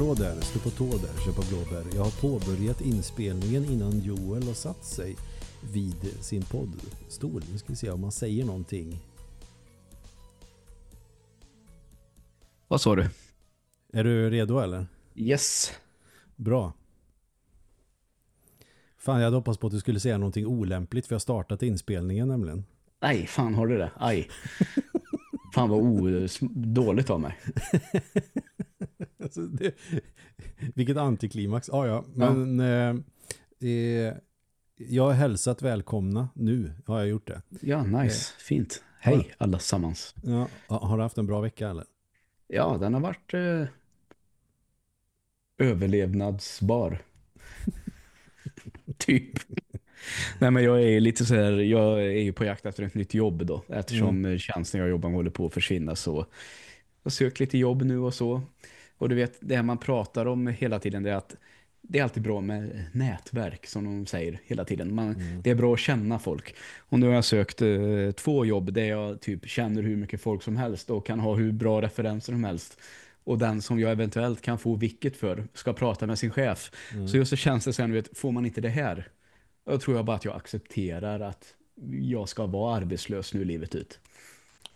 Hallå där, stå på tå där, köpa blåbär. Jag har påbörjat inspelningen innan Joel har satt sig vid sin poddstol. Nu ska vi se om man säger någonting. Vad sa du? Är du redo eller? Yes. Bra. Fan, jag hade hoppats på att du skulle säga någonting olämpligt för jag har startat inspelningen nämligen. Nej, fan har du det? Aj. Fan vad dåligt av mig. alltså, det, vilket antiklimax. Ah, ja, men ja. Eh, eh, jag har hälsat välkomna nu. Har jag gjort det? Ja, nice. Eh, Fint. Hej ja. allesammans. Ja, har du haft en bra vecka eller? Ja, den har varit eh, överlevnadsbar. typ. Nej men jag är lite så här, jag är ju på jakt efter ett nytt jobb då. Eftersom mm. tjänsten jag jobbar håller på att försvinna så jag söker lite jobb nu och så. Och du vet, det man pratar om hela tiden det är att det är alltid bra med nätverk som de säger hela tiden. Man, mm. Det är bra att känna folk. Och nu har jag sökt eh, två jobb där jag typ känner hur mycket folk som helst och kan ha hur bra referenser som helst. Och den som jag eventuellt kan få vilket för ska prata med sin chef. Mm. Så just så känns det sen, vet, får man inte det här? Då tror jag bara att jag accepterar att jag ska vara arbetslös nu livet ut.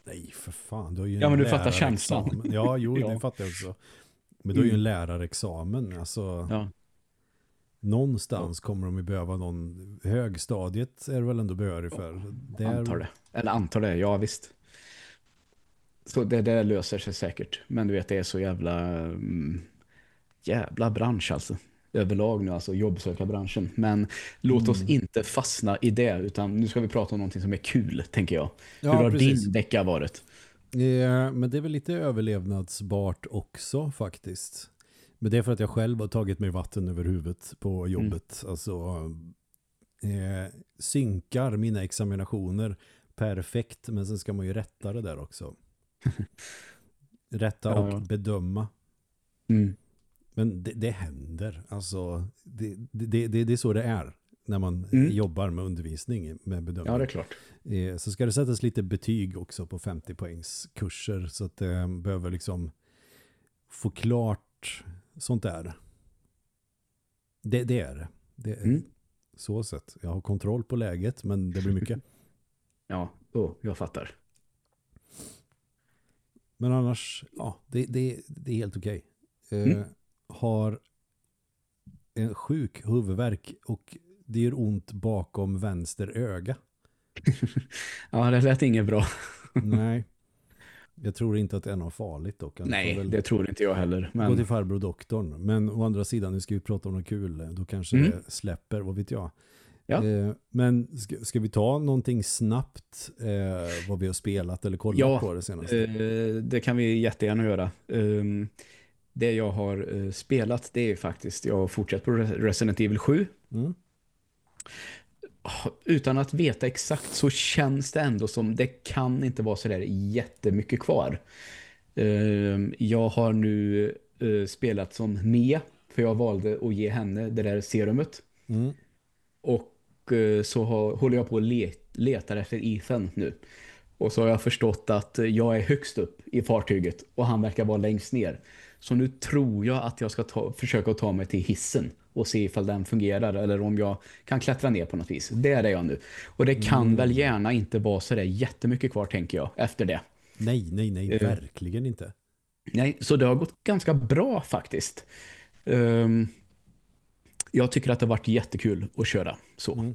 Nej, för fan. Du har ju ja, men du fattar känslan. Ja, jo, ja. det fattar jag också. Men du har ju en mm. lärarexamen. Alltså, ja. Någonstans ja. kommer de ju behöva någon högstadiet är det väl ändå behörig för. Där... Antar det. Eller antar det, ja visst. Så det där löser sig säkert. Men du vet, det är så jävla mm, jävla bransch alltså. Överlag nu, alltså jobbsökarbranschen. Men låt oss mm. inte fastna i det, utan nu ska vi prata om någonting som är kul, tänker jag. Ja, Hur har precis. din vecka varit? Ja, men det är väl lite överlevnadsbart också faktiskt. Men det är för att jag själv har tagit mig vatten över huvudet på mm. jobbet. Mm. Alltså eh, synkar mina examinationer perfekt. Men sen ska man ju rätta det där också. rätta och ja, ja. bedöma. Mm. Men det, det, händer. Alltså, det, det, det, det är så det är när man mm. jobbar med undervisning med bedömning. Ja, det är klart. Eh, så ska det sättas lite betyg också på 50 poängs kurser så att det behöver liksom få klart sånt där. Det, det är det. är mm. Så sett. Jag har kontroll på läget men det blir mycket. ja, oh, jag fattar. Men annars, ja, det, det, det är helt okej. Okay. Eh, mm. Har en sjuk huvudvärk och det gör ont bakom vänster öga. ja, det lät inget bra. Nej. Jag tror inte att det är något farligt dock. Nej, det tror inte jag heller. Men... Gå till farbror doktorn. Men å andra sidan, nu ska vi prata om något kul. Då kanske mm. det släpper, vad vet jag. Ja. Eh, men ska, ska, vi ta någonting snabbt eh, vad vi har spelat eller kollat ja, på det senaste? Eh, det kan vi jättegärna göra. Um, det jag har uh, spelat det är faktiskt, jag har fortsatt på Resident Evil 7. Mm utan att veta exakt så känns det ändå som det kan inte vara så där jättemycket kvar. Ehm, jag har nu eh, spelat som Mia för jag valde att ge henne det där serumet. Mm. Och eh, så håller jag på att leta efter Ethan nu. Och så har jag förstått att jag är högst upp i fartyget och han verkar vara längst ner. Så nu tror jag att jag ska ta, försöka ta mig till hissen och se ifall den fungerar eller om jag kan klättra ner på något vis. Det är det jag nu. Och det kan mm. väl gärna inte vara så där jättemycket kvar tänker jag efter det. Nej, nej, nej, uh, verkligen inte. Nej, så det har gått ganska bra faktiskt. Um, jag tycker att det har varit jättekul att köra så. Mm.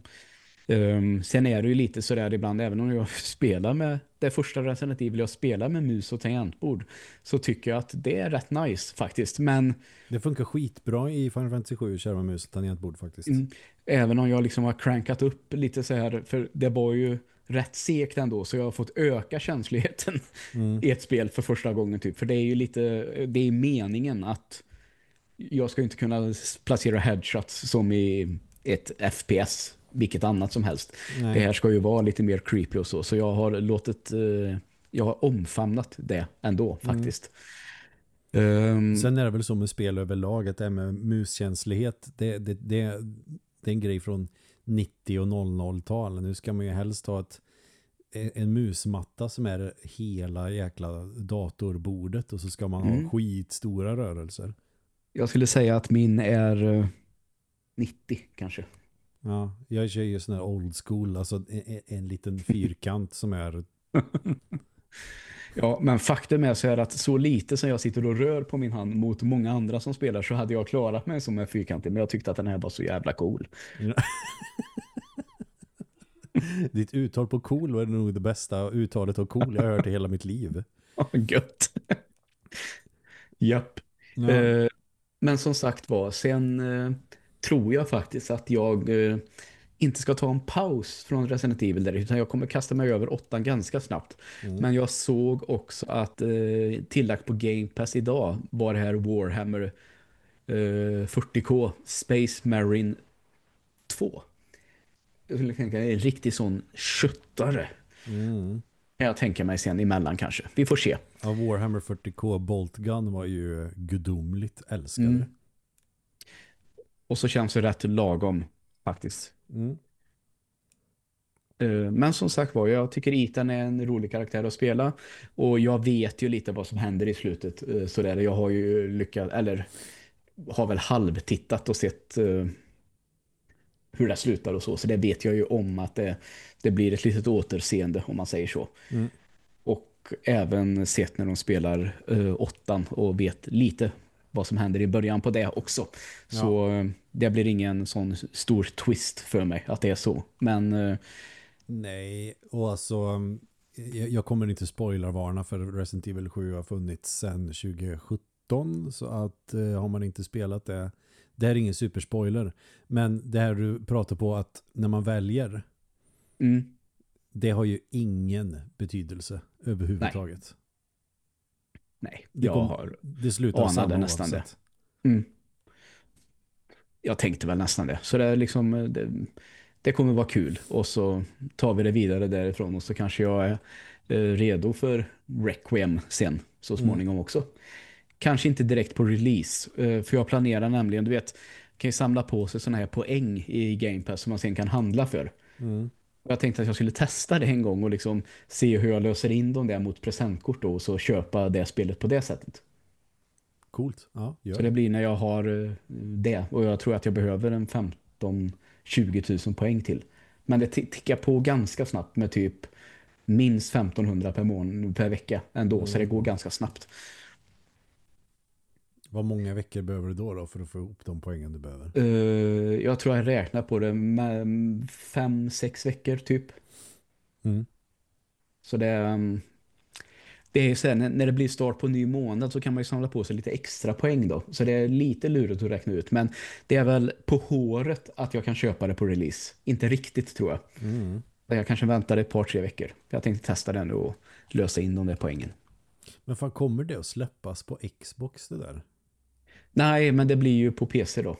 Um, sen är det ju lite sådär ibland, även om jag spelar med det första Resident Evil jag spelar med mus och tangentbord så tycker jag att det är rätt nice faktiskt. Men det funkar skitbra i Final Fantasy 7 att köra med mus och tangentbord faktiskt. Mm, även om jag liksom har crankat upp lite så här, för det var ju rätt segt ändå så jag har fått öka känsligheten mm. i ett spel för första gången typ. För det är ju lite, det är meningen att jag ska inte kunna placera headshots som i ett FPS vilket annat som helst. Nej. Det här ska ju vara lite mer creepy och så. Så jag har låtit eh, jag har omfamnat det ändå mm. faktiskt. Mm. Um, Sen är det väl så med spel överlag att det här med muskänslighet det, det, det, det är en grej från 90- och 00-tal. Nu ska man ju helst ha ett, en musmatta som är hela jäkla datorbordet och så ska man mm. ha skitstora rörelser. Jag skulle säga att min är eh, 90 kanske. Ja, jag kör ju sån här old school, alltså en, en liten fyrkant som är... Ja, men faktum är så här att så lite som jag sitter och rör på min hand mot många andra som spelar så hade jag klarat mig som en fyrkantig. Men jag tyckte att den här var så jävla cool. Ditt uttal på cool var nog det bästa uttalet av cool jag har hört i hela mitt liv. Ja, gött. Japp. Ja. Eh, men som sagt var, sen eh, tror jag faktiskt att jag eh, inte ska ta en paus från Resident Evil där, utan jag kommer kasta mig över åttan ganska snabbt. Mm. Men jag såg också att eh, tillagt på Game Pass idag var det här Warhammer eh, 40K Space Marine 2. Jag skulle tänka en riktig sån köttare. Mm. Jag tänka mig sen emellan kanske. Vi får se. Ja, Warhammer 40K Bolt Gun var ju gudomligt älskade. Mm. Och så känns det rätt lagom faktiskt. Mm. Eh, Men som sagt var, jag tycker Ethan är en rolig karaktär att spela. Och jag vet ju lite vad som händer i slutet. eh, Sådär. Jag har ju lyckats, eller har väl halvtittat och sett eh, hur det slutar och så. Så det vet jag ju om att det, det blir ett litet återseende om man säger så. Mm. Och även sett när de spelar åttan och vet lite vad som händer i början på det också. Så eh, det blir ingen sån stor twist för mig att det är så. Men eh, Nej, och alltså um, jag, kommer inte spoilervarna för Resident Evil 7 har funnits sedan 2017 så att eh, har man inte spelat det det här är ingen superspoiler men det här du pratar på att när man väljer mm, det har ju ingen betydelse överhuvudtaget. Nej, Det jag kom- har Det slutar Anade samma nästan oavsett. Mm. Jag tänkte väl nästan det. Så det är liksom det, det kommer vara kul. Och så tar vi det vidare därifrån och så kanske jag är eh, redo för Requiem sen så småningom också. Kanske inte direkt på release. eh, För jag planerar nämligen, du vet, kan ju samla på sig sådana här poäng i Game Pass som man sen kan handla för. Mm. Jag tänkte att jag skulle testa det en gång och liksom se hur jag löser in dem där mot presentkort då och så köpa det spelet på det sättet. Coolt. Ja, gör Så det blir när jag har eh, det. Och jag tror att jag behöver en 15-20 000 poäng till. Men det ti- tickar på ganska snabbt med typ minst 1500 per månad per vecka ändå. Så det går ganska snabbt. Vad många veckor behöver du då, då för att få ihop de poängen du behöver? Eh, jag tror jag räknar på det med fem, sex veckor typ. Mm. Så det, um, det är här, när, det blir start på ny månad så kan man ju samla på sig lite extra poäng då. Så det är lite lurigt att räkna ut. Men det är väl på håret att jag kan köpa det på release. Inte riktigt tror jag. Mm. Jag kanske väntar ett par, tre veckor. Jag tänkte testa den och lösa in de där poängen. Men fan kommer det att släppas på Xbox det där? Nej, men det blir ju på PC då.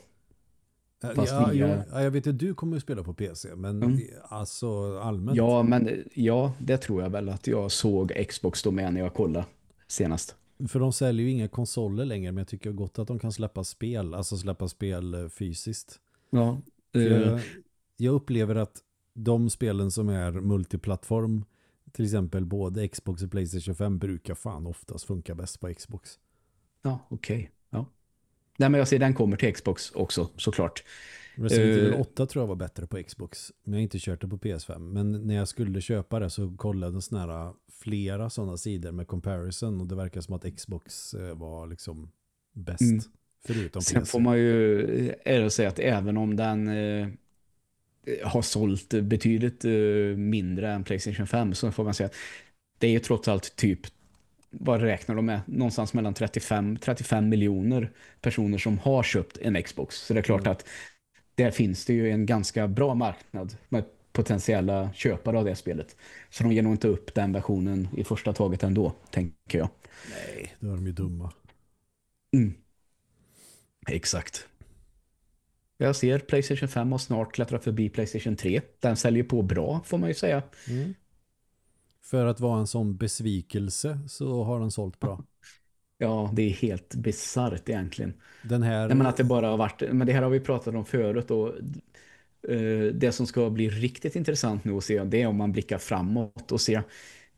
Fast ja, via- jo, ja, jag vet att du kommer att spela på PC, men Mm. alltså allmänt. Ja, men ja, det tror jag väl att jag såg Xbox med när jag kollade senast. För de säljer ju inga konsoler längre, men jag tycker gott att de kan släppa spel, alltså släppa spel eh, fysiskt. Ja, eh, jag, jag upplever att de spelen som är multiplattform, till exempel både Xbox och Playstation 5, brukar fan oftast funka bäst på Xbox. ja okej. Ja. Nej, men jag ser den kommer till Xbox också, såklart. Resident Evil Eh. 8 tror jag var bättre på Xbox, men jag har inte kört det på PS5. Men när jag skulle köpa det så kollade jag såna här, flera sådana sidor med comparison och det verkar som att Xbox eh, var liksom bäst. Mm. Förutom Sen PC. får man ju eh, att säga att även om den eh, har sålt betydligt eh, mindre än Playstation 5 så får man säga att det är ju trots allt typ vad räknar de med? Någonstans mellan 35, 35 miljoner personer som har köpt en Xbox. Så det är klart Mm. att där finns det ju en ganska bra marknad med potentiella köpare av det spelet. Så de ger nog inte upp den versionen i första taget ändå, tänker jag. Nej, då är de ju dumma. Mm. Exakt. Jag ser Playstation 5 har snart klättrat förbi Playstation 3. Den säljer på bra får man ju säga. Mm. För att vara en sån besvikelse så har den sålt bra. Ja, det är helt bisarrt egentligen. Den här... Nej, men att det bara har varit, men det här har vi pratat om förut och eh, det som ska bli riktigt intressant nu att se det är om man blickar framåt och se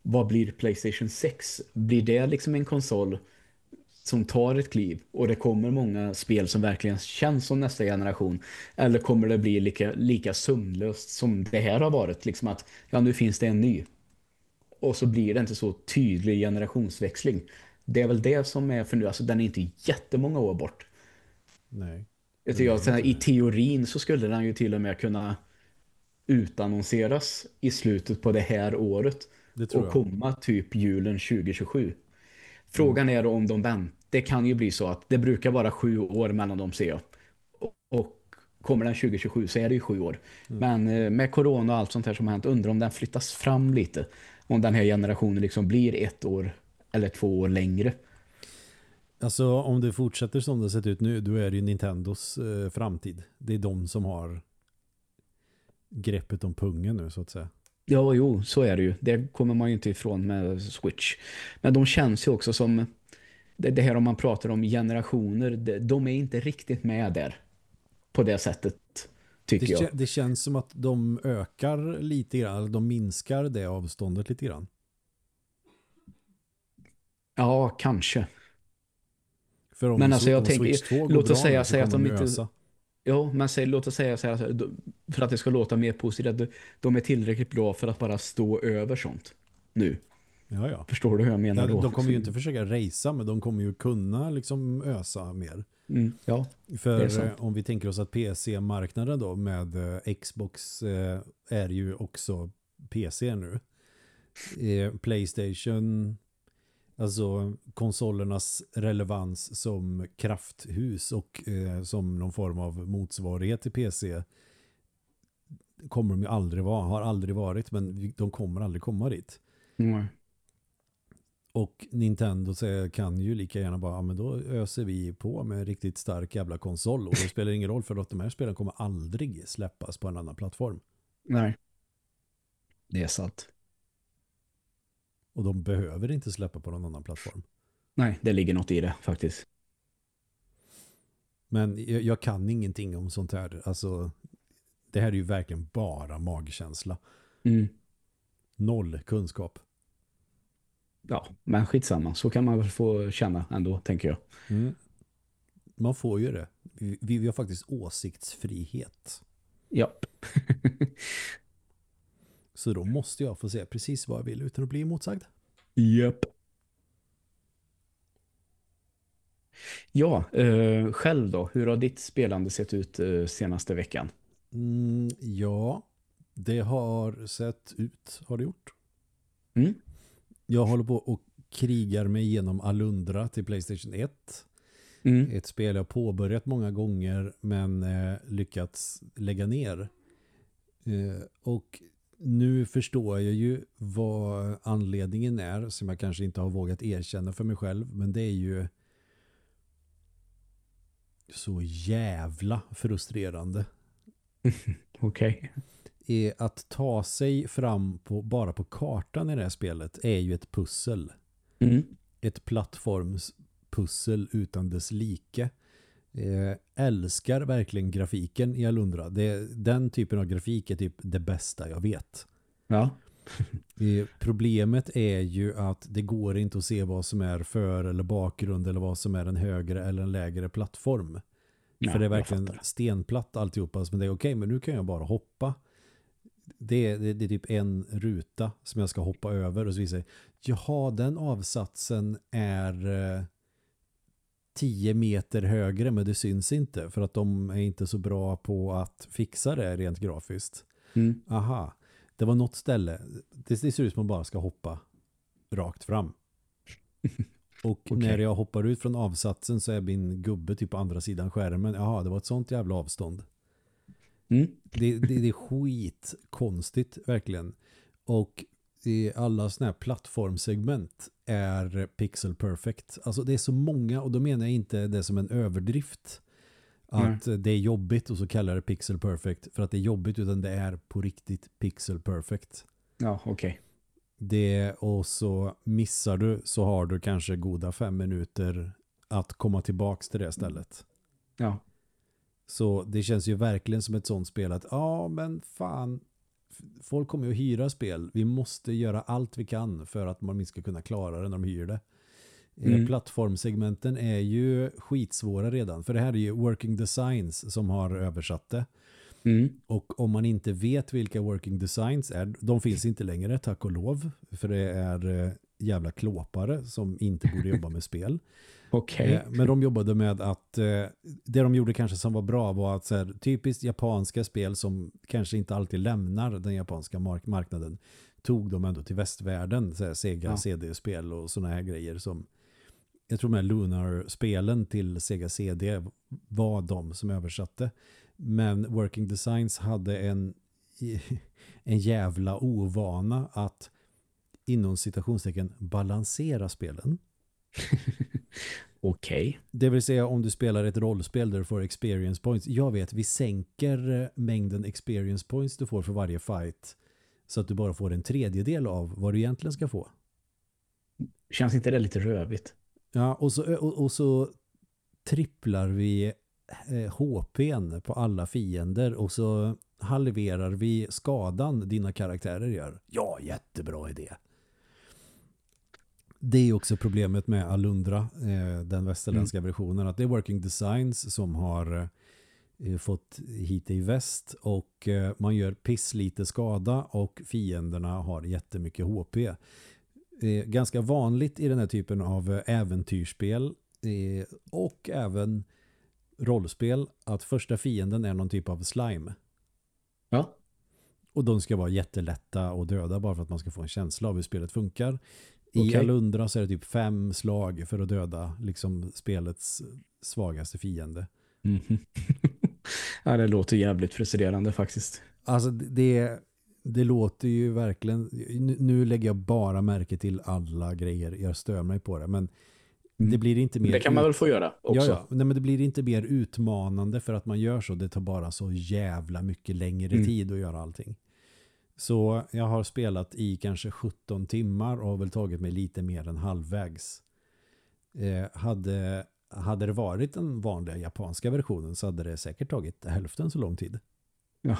vad blir Playstation 6? Blir det liksom en konsol som tar ett kliv och det kommer många spel som verkligen känns som nästa generation eller kommer det bli lika, lika sömnlöst som det här har varit liksom att ja nu finns det en ny och så blir det inte så tydlig generationsväxling det är väl det som är för nu, alltså den är inte jättemånga år bort Nej. jag tycker att i teorin så skulle den ju till och med kunna utannonseras i slutet på det här året Det och komma typ julen 2027 Frågan är då om de väntar. Det kan ju bli så att det brukar vara sju år mellan dem ser jag. Och kommer den 2027 så är det ju sju år. Mm. Men eh, med corona och allt sånt här som har hänt undrar om den flyttas fram lite. Om den här generationen liksom blir ett år eller två år längre. Alltså om det fortsätter som det sett ut nu då är det ju Nintendos eh, framtid. Det är de som har greppet om pungen nu så att säga. Ja, jo, så är det ju. Det kommer man ju inte ifrån med Switch. Men de känns ju också som det, här om man pratar om generationer, de är inte riktigt med där på det sättet tycker det, jag. Det känns som att de ökar lite grann, de minskar det avståndet lite grann. Ja, kanske. För om Men alltså jag tänker, låt oss säga, säga att de inte... Ösa. Ja, men säg, låt oss säga så här, för att det ska låta mer positivt, att de är tillräckligt bra för att bara stå över sånt nu. Ja, ja. Förstår du hur jag menar ja, då? De kommer ju inte försöka racea, men de kommer ju kunna liksom ösa mer. Mm, ja, För om vi tänker oss att PC-marknaden då med eh, Xbox eh, är ju också PC nu. Eh, Playstation Alltså konsolernas relevans som krafthus och eh, som någon form av motsvarighet till PC kommer de ju aldrig vara, har aldrig varit men de kommer aldrig komma dit. Mm. Och Nintendo kan ju lika gärna bara, ja men då öser vi på med en riktigt stark jävla konsol och det spelar ingen roll för att de här spelen kommer aldrig släppas på en annan plattform. Nej. Det är sant. Och de behöver inte släppa på någon annan plattform. Nej, det ligger något i det faktiskt. Men jag, jag kan ingenting om sånt här. Alltså, det här är ju verkligen bara magkänsla. Mm. Noll kunskap. Ja, men skitsamma. Så kan man väl få känna ändå, tänker jag. Mm. Man får ju det. Vi, vi har faktiskt åsiktsfrihet. Ja. Så då måste jag få säga precis vad jag vill utan att bli emotsagd. Japp. Ja, eh, själv då? Hur har ditt spelande sett ut eh, senaste veckan? Mm, ja, det har sett ut, har det gjort. Mm. Jag håller på och krigar mig igenom Alundra till Playstation 1. Mm. Ett spel jag påbörjat många gånger men eh, lyckats lägga ner. Eh, och nu förstår jag ju vad anledningen är som jag kanske inte har vågat erkänna för mig själv. Men det är ju så jävla frustrerande. Okej. Okay. Att ta sig fram på, bara på kartan i det här spelet är ju ett pussel. Mm. Ett plattformspussel utan dess like. Eh, älskar verkligen grafiken i Alundra. Det, den typen av grafik är typ det bästa jag vet. Ja. eh, problemet är ju att det går inte att se vad som är för eller bakgrund eller vad som är en högre eller en lägre plattform. Ja, För det är verkligen stenplatt alltihopa. Men det är okej, okay, men nu kan jag bara hoppa. Det, det, det, är typ en ruta som jag ska hoppa över och så visar jag, jaha den avsatsen är eh, 10 meter högre men det syns inte för att de är inte så bra på att fixa det rent grafiskt. Mm. Aha, det var något ställe. Det, det ser ut som man bara ska hoppa rakt fram. Och okay. när jag hoppar ut från avsatsen så är min gubbe typ på andra sidan skärmen. Jaha, det var ett sånt jävla avstånd. Mm. Det, det, det är skit konstigt verkligen. Och i alla sådana här plattformsegment är pixel perfect. Alltså det är så många och då menar jag inte det som en överdrift att mm. det är jobbigt och så kallar det pixel perfect för att det är jobbigt utan det är på riktigt pixel perfect. Ja, okej. Okay. Det och så missar du så har du kanske goda fem minuter att komma tillbaks till det stället. Ja. Så det känns ju verkligen som ett sånt spel att ja men fan folk kommer ju att hyra spel. Vi måste göra allt vi kan för att man ska kunna klara det när de hyr det. Eh, Mm. Plattformsegmenten är ju skitsvåra redan. För det här är ju Working Designs som har översatt det. Mm. Och om man inte vet vilka Working Designs är, de finns inte längre, tack och lov. För det är eh, jävla klåpare som inte borde jobba med spel. Okej. Eh, Men de jobbade med att eh, det de gjorde kanske som var bra var att så här, typiskt japanska spel som kanske inte alltid lämnar den japanska mark marknaden tog de ändå till västvärlden, så här, Sega Ja. CD-spel och sådana här grejer som jag tror med Lunar-spelen till Sega CD var de som översatte. Men Working Designs hade en, en jävla ovana att inom citationstecken balansera spelen. Okej. Det vill säga om du spelar ett rollspel där du får experience points. Jag vet, vi sänker eh, mängden experience points du får för varje fight så att du bara får en tredjedel av vad du egentligen ska få. Känns inte det lite rövigt? Ja, och så, och, och så tripplar vi eh, HPn på alla fiender och så halverar vi skadan dina karaktärer gör. Ja, jättebra idé. Det är också problemet med Alundra, eh, den västerländska versionen, att det är Working Designs som har eh, fått hit i väst och eh, man gör pisslite skada och fienderna har jättemycket HP. Ganska vanligt i den här typen av äventyrsspel och även rollspel att första fienden är någon typ av slime. Ja. Och de ska vara jättelätta att döda bara för att man ska få en känsla av hur spelet funkar. I Okej. Alundra så är det typ fem slag för att döda liksom spelets svagaste fiende. Mhm. ja, det låter jävligt frustrerande faktiskt. Alltså det, det låter ju verkligen, nu, lägger jag bara märke till alla grejer, jag stör mig på det, men det blir inte mer Mm. Det kan man väl få göra också? Ja, ja. Nej, men det blir inte mer utmanande för att man gör så. Det tar bara så jävla mycket längre Mm. tid att göra allting. Så jag har spelat i kanske 17 timmar och har väl tagit mig lite mer än halvvägs. Eh, hade, hade det varit den vanliga japanska versionen så hade det säkert tagit hälften så lång tid. Ja.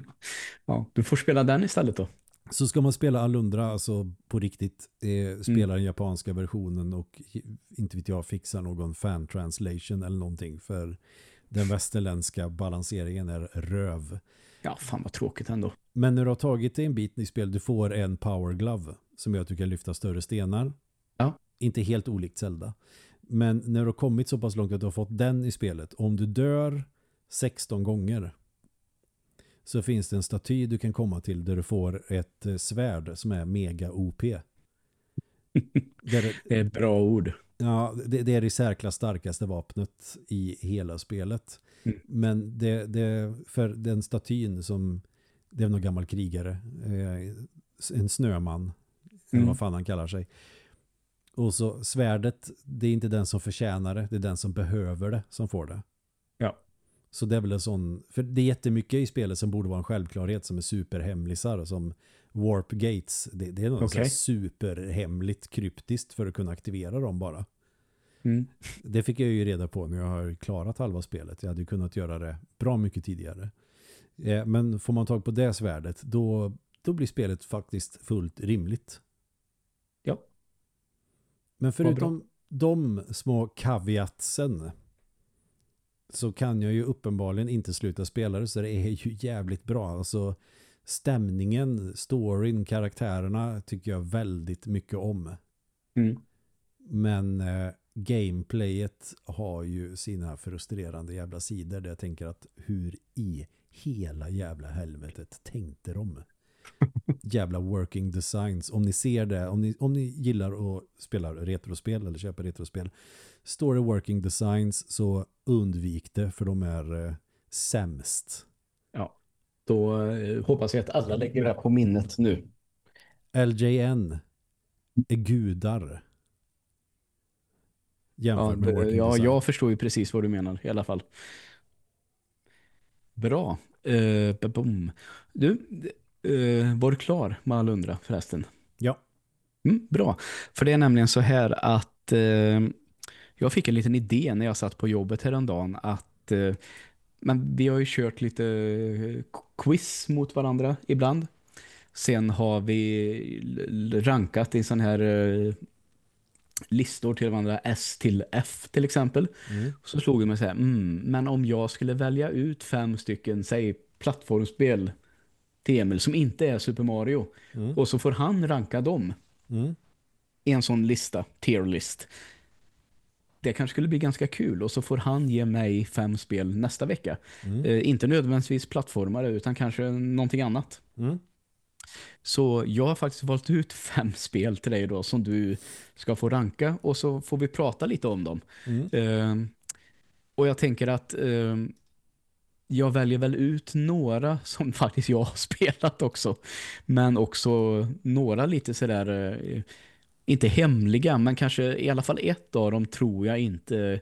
ja, du får spela den istället då. Så ska man spela Alundra, alltså på riktigt, Mm. eh, spela den japanska versionen och inte vet jag fixa någon fan translation eller någonting för den västerländska balanseringen är röv. Ja, fan vad tråkigt ändå. Men när du har tagit dig en bit i spel, du får en power glove som gör att du kan lyfta större stenar. Ja. Inte helt olikt Zelda. Men när du har kommit så pass långt att du har fått den i spelet, om du dör 16 gånger så finns det en staty du kan komma till där du får ett eh, svärd som är mega OP. Det är bra ord. ja, det, det är det i särklass starkaste vapnet i hela spelet. Mm. Men det, det, för den statyn som det är någon gammal krigare, eh, en snöman, eller Mm. vad fan han kallar sig. Och så svärdet, det är inte den som förtjänar det, det är den som behöver det som får det. Ja. Så det är väl en sån, för det är jättemycket i spelet som borde vara en självklarhet som är superhemlisar som Warp Gates. Det, det är något okay. superhemligt kryptiskt för att kunna aktivera dem bara. Mm. Det fick jag ju reda på när jag har klarat halva spelet. Jag hade ju kunnat göra det bra mycket tidigare. Eh, Men får man tag på det svärdet, då, då blir spelet faktiskt fullt rimligt. Ja. Men förutom de små caveatsen så kan jag ju uppenbarligen inte sluta spela det så det är ju jävligt bra. Alltså stämningen, storyn, karaktärerna tycker jag väldigt mycket om. Mm. Men eh, gameplayet har ju sina frustrerande jävla sidor där jag tänker att hur i hela jävla helvetet tänkte de? jävla working designs. Om ni ser det, om ni, om ni gillar att spela retrospel eller köpa retrospel, står det working designs så undvik det för de är eh, sämst. Ja. Då eh, hoppas jag att alla lägger det här på minnet nu. LJN är gudar. Ja, Jämfört med det, working ja, design. jag förstår ju precis vad du menar i alla fall. Bra. Uh, boom. Du, uh, var du klar med Alundra förresten? Ja. Mm, bra. För det är nämligen så här att eh, jag fick en liten idé när jag satt på jobbet häromdagen att eh, men vi har ju kört lite eh, quiz mot varandra ibland. Sen har vi rankat i sån här eh, listor till varandra S till F till exempel. Mm. Så slog det mig så här, mm, men om jag skulle välja ut fem stycken, säg plattformsspel till Emil som inte är Super Mario Mm. och så får han ranka dem Mm. i en sån lista, tier list. Det kanske skulle bli ganska kul och så får han ge mig fem spel nästa vecka. Mm. Eh, inte nödvändigtvis plattformare utan kanske någonting annat. Så jag har faktiskt valt ut fem spel till dig då som du ska få ranka och så får vi prata lite om dem. Mm. Eh, och jag tänker att eh, jag väljer väl ut några som faktiskt jag har spelat också. Men också några lite sådär, eh, inte hemliga, men kanske i alla fall ett av dem tror jag inte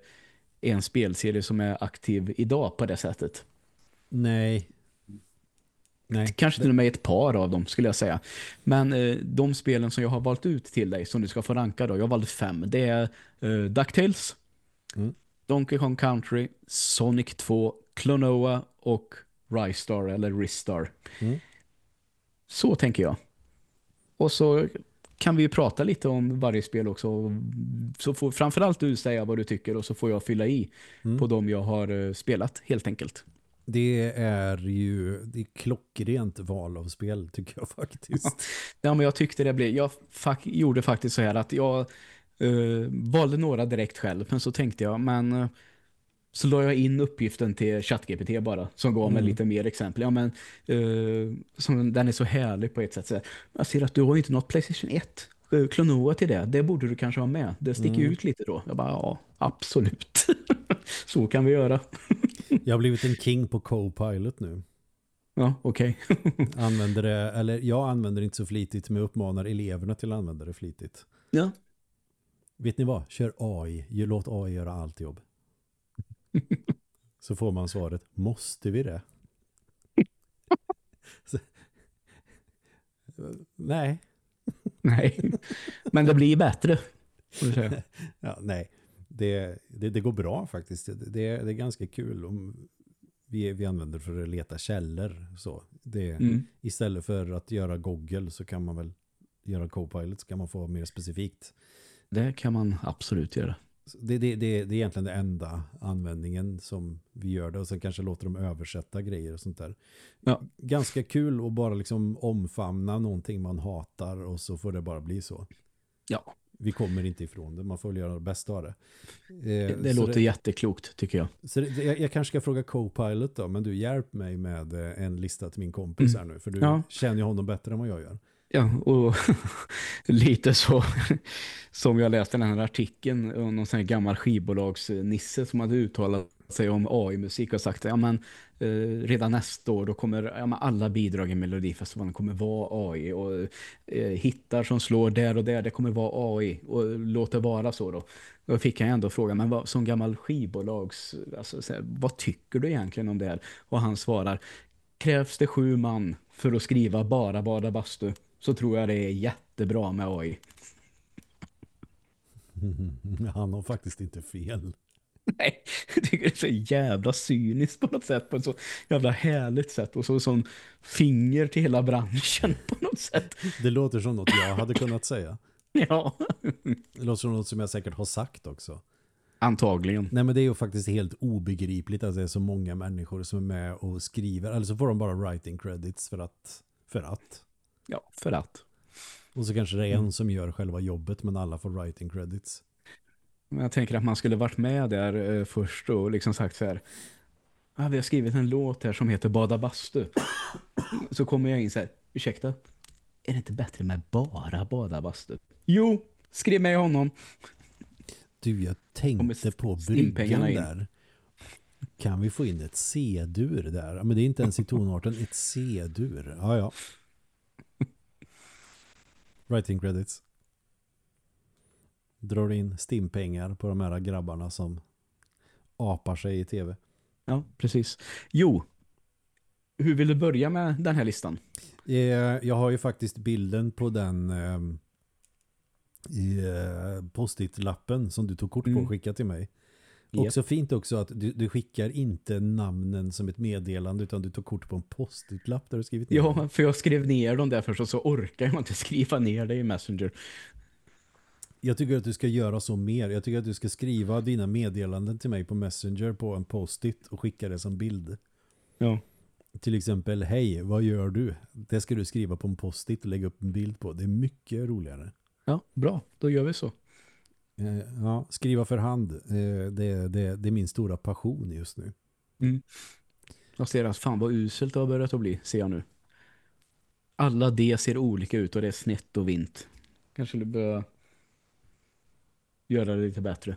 är en spelserie som är aktiv idag på det sättet. Nej. Nej. Kanske till och med ett par av dem skulle jag säga. Men eh, de spelen som jag har valt ut till dig som du ska få ranka då, jag valt fem. Det är eh, DuckTales, Mm. Donkey Kong Country, Sonic 2, Klonoa och Rystar eller Ristar. Mm. Så tänker jag. Och så kan vi ju prata lite om varje spel också. Så får framförallt du säga vad du tycker och så får jag fylla i Mm. på de jag har eh, spelat helt enkelt. Det är ju det är klockrent val av spel tycker jag faktiskt. Ja, men jag tyckte det blev... Jag fak gjorde faktiskt så här att jag eh, valde några direkt själv. Men så tänkte jag, men... eh, så la jag in uppgiften till ChatGPT bara. Som gav mig Mm. lite mer exempel. Ja, men... eh, som, den är så härlig på ett sätt. Så jag ser att du har inte något Playstation 1. Eh, Klonoa till det. Det borde du kanske ha med. Det sticker Mm. ut lite då. Jag bara, ja, absolut. så kan vi göra. Jag har blivit en king på Copilot nu. Ja, okej. Använder det, eller jag använder det inte så flitigt men jag uppmanar eleverna till att använda det flitigt. Ja. Vet ni vad? Kör AI. Låt AI göra allt jobb. Så får man svaret, måste vi det? Så, nej. Nej. Men det blir bättre. Ja, nej. Det, det, det går bra faktiskt. Det, det, är ganska kul om vi, vi använder för att leta källor. Så det, Mm. Istället för att göra Google så kan man väl göra Copilot så kan man få mer specifikt. Det kan man absolut göra. Det, det, det, det är egentligen det enda användningen som vi gör det och sen kanske låter dem översätta grejer och sånt där. Ja. Ganska kul att bara liksom omfamna någonting man hatar och så får det bara bli så. Ja, Vi kommer inte ifrån det, man får väl göra det bästa av det. det, Eh, det låter jätteklokt tycker jag. Så det, jag, jag kanske ska fråga Copilot då, men du hjälp mig med eh, en lista till min kompis här nu, för du Mm. Ja. känner ju honom bättre än vad jag gör. Ja, och lite så som jag läste den här artikeln om någon sån här gammal skivbolagsnisse som hade uttalat sig om AI-musik och sagt ja men eh, redan nästa år då kommer ja, men alla bidrag i Melodifestivalen kommer vara AI och eh, hittar som slår där och där det kommer vara AI och låt det vara så då. Då fick jag ändå fråga men vad, som gammal skivbolags alltså, så här, vad tycker du egentligen om det här? Och han svarar krävs det sju man för att skriva bara bada bastu så tror jag det är jättebra med AI. Han har faktiskt inte fel. Nej, jag tycker det är så jävla cyniskt på något sätt. På ett så jävla härligt sätt. Och så som finger till hela branschen på något sätt. Det låter som något jag hade kunnat säga. Ja, Det låter som något som jag säkert har sagt också. antagligen. Nej men det är ju faktiskt helt obegripligt att det är så många människor som är med och skriver. Eller så får de bara writing credits för att. För att. Ja, för att. Och så kanske det är en som gör själva jobbet men alla får writing credits. Men jag tänker att man skulle varit med där eh, först och liksom sagt så här. Ah, vi har skrivit en låt här som heter Bada bastu. Så kommer jag in så här. Ursäkta, är det inte bättre med bara Bada bastu? Jo, skriv med honom. Du, jag tänkte på bryggan där. Kan vi få in ett C-dur där? Men det är inte ens i tonarten, ett C-dur. Ja, ja. Writing credits. Drar in stimpengar på de här grabbarna som apar sig i tv. Ja, precis. Jo, hur vill du börja med den här listan? Eh, Jag har ju faktiskt bilden på den ehm, eh, post-it-lappen som du tog kort på Mm. och skickade till mig. Japp. Också fint också att du, du skickar inte namnen som ett meddelande utan du tog kort på en post-it-lapp där du skrivit ner. Ja, för jag skrev ner dem där först och så orkar jag inte skriva ner det i Messenger. Jag tycker att du ska göra så mer. Jag tycker att du ska skriva dina meddelanden till mig på Messenger på en post-it och skicka det som bild. Ja. Till exempel, hej, vad gör du? Det ska du skriva på en post-it och lägga upp en bild på. Det är mycket roligare. Ja, bra. Då gör vi så. Eh, Ja, skriva för hand. eh, Det, det, det är min stora passion just nu. Mm. Jag ser att fan vad uselt det har börjat att bli, ser jag nu. Alla D ser olika ut och det är snett och vint. Kanske du bör göra det lite bättre.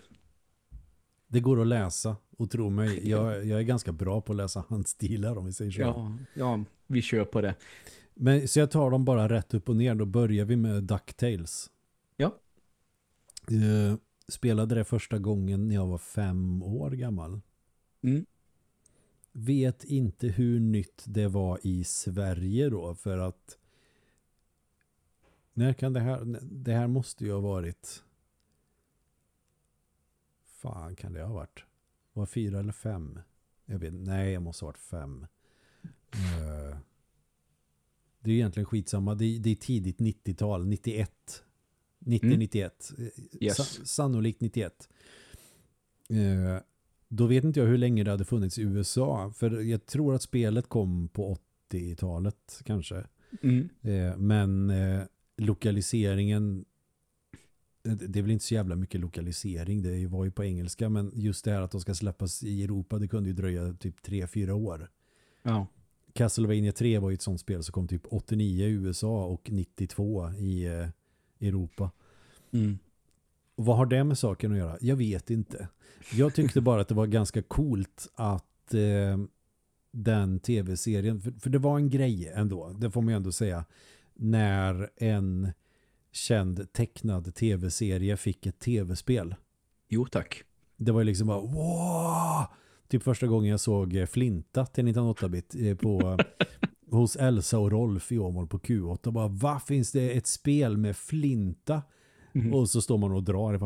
Det går att läsa och tro mig, jag, jag är ganska bra på att läsa handstilar om vi säger så. Ja, ja, vi kör på det. Men, så jag tar dem bara rätt upp och ner. Då börjar vi med DuckTales. Ja. Eh, spelade det första gången när jag var fem år gammal. Mm. Vet inte hur nytt det var i Sverige då. För att när kan det här det här måste ju ha varit fan kan det ha varit var fyra eller fem jag vet, nej jag måste ha varit fem Eh, det är egentligen skitsamma det, är- det är tidigt 90-tal 91 90-91 Eh, Yes. sa, sannolikt 91 Eh, då vet inte jag hur länge det hade funnits i USA för jag tror att spelet kom på 80-talet kanske Mm. Eh, men eh, lokaliseringen eh, det är väl inte så jävla mycket lokalisering det var ju på engelska men just det här att de ska släppas i Europa det kunde ju dröja typ 3-4 år Ja. Castlevania 3 var ju ett sånt spel som kom typ 89 i USA och 92 i eh, Europa Mm. och vad har det med saken att göra? Jag vet inte. Jag tyckte bara att det var ganska coolt att eh, den tv-serien, för, för det var en grej ändå, det får man ju ändå säga, när en känd tecknad tv-serie fick ett tv-spel. Jo, tack. Det var ju liksom bara, wow! Typ första gången jag såg Flinta till 1908-bit eh, på hos Elsa och Rolf i Åmål på Q8 bara, vad finns det ett spel med Flinta? Mm. Och så står man och drar. Det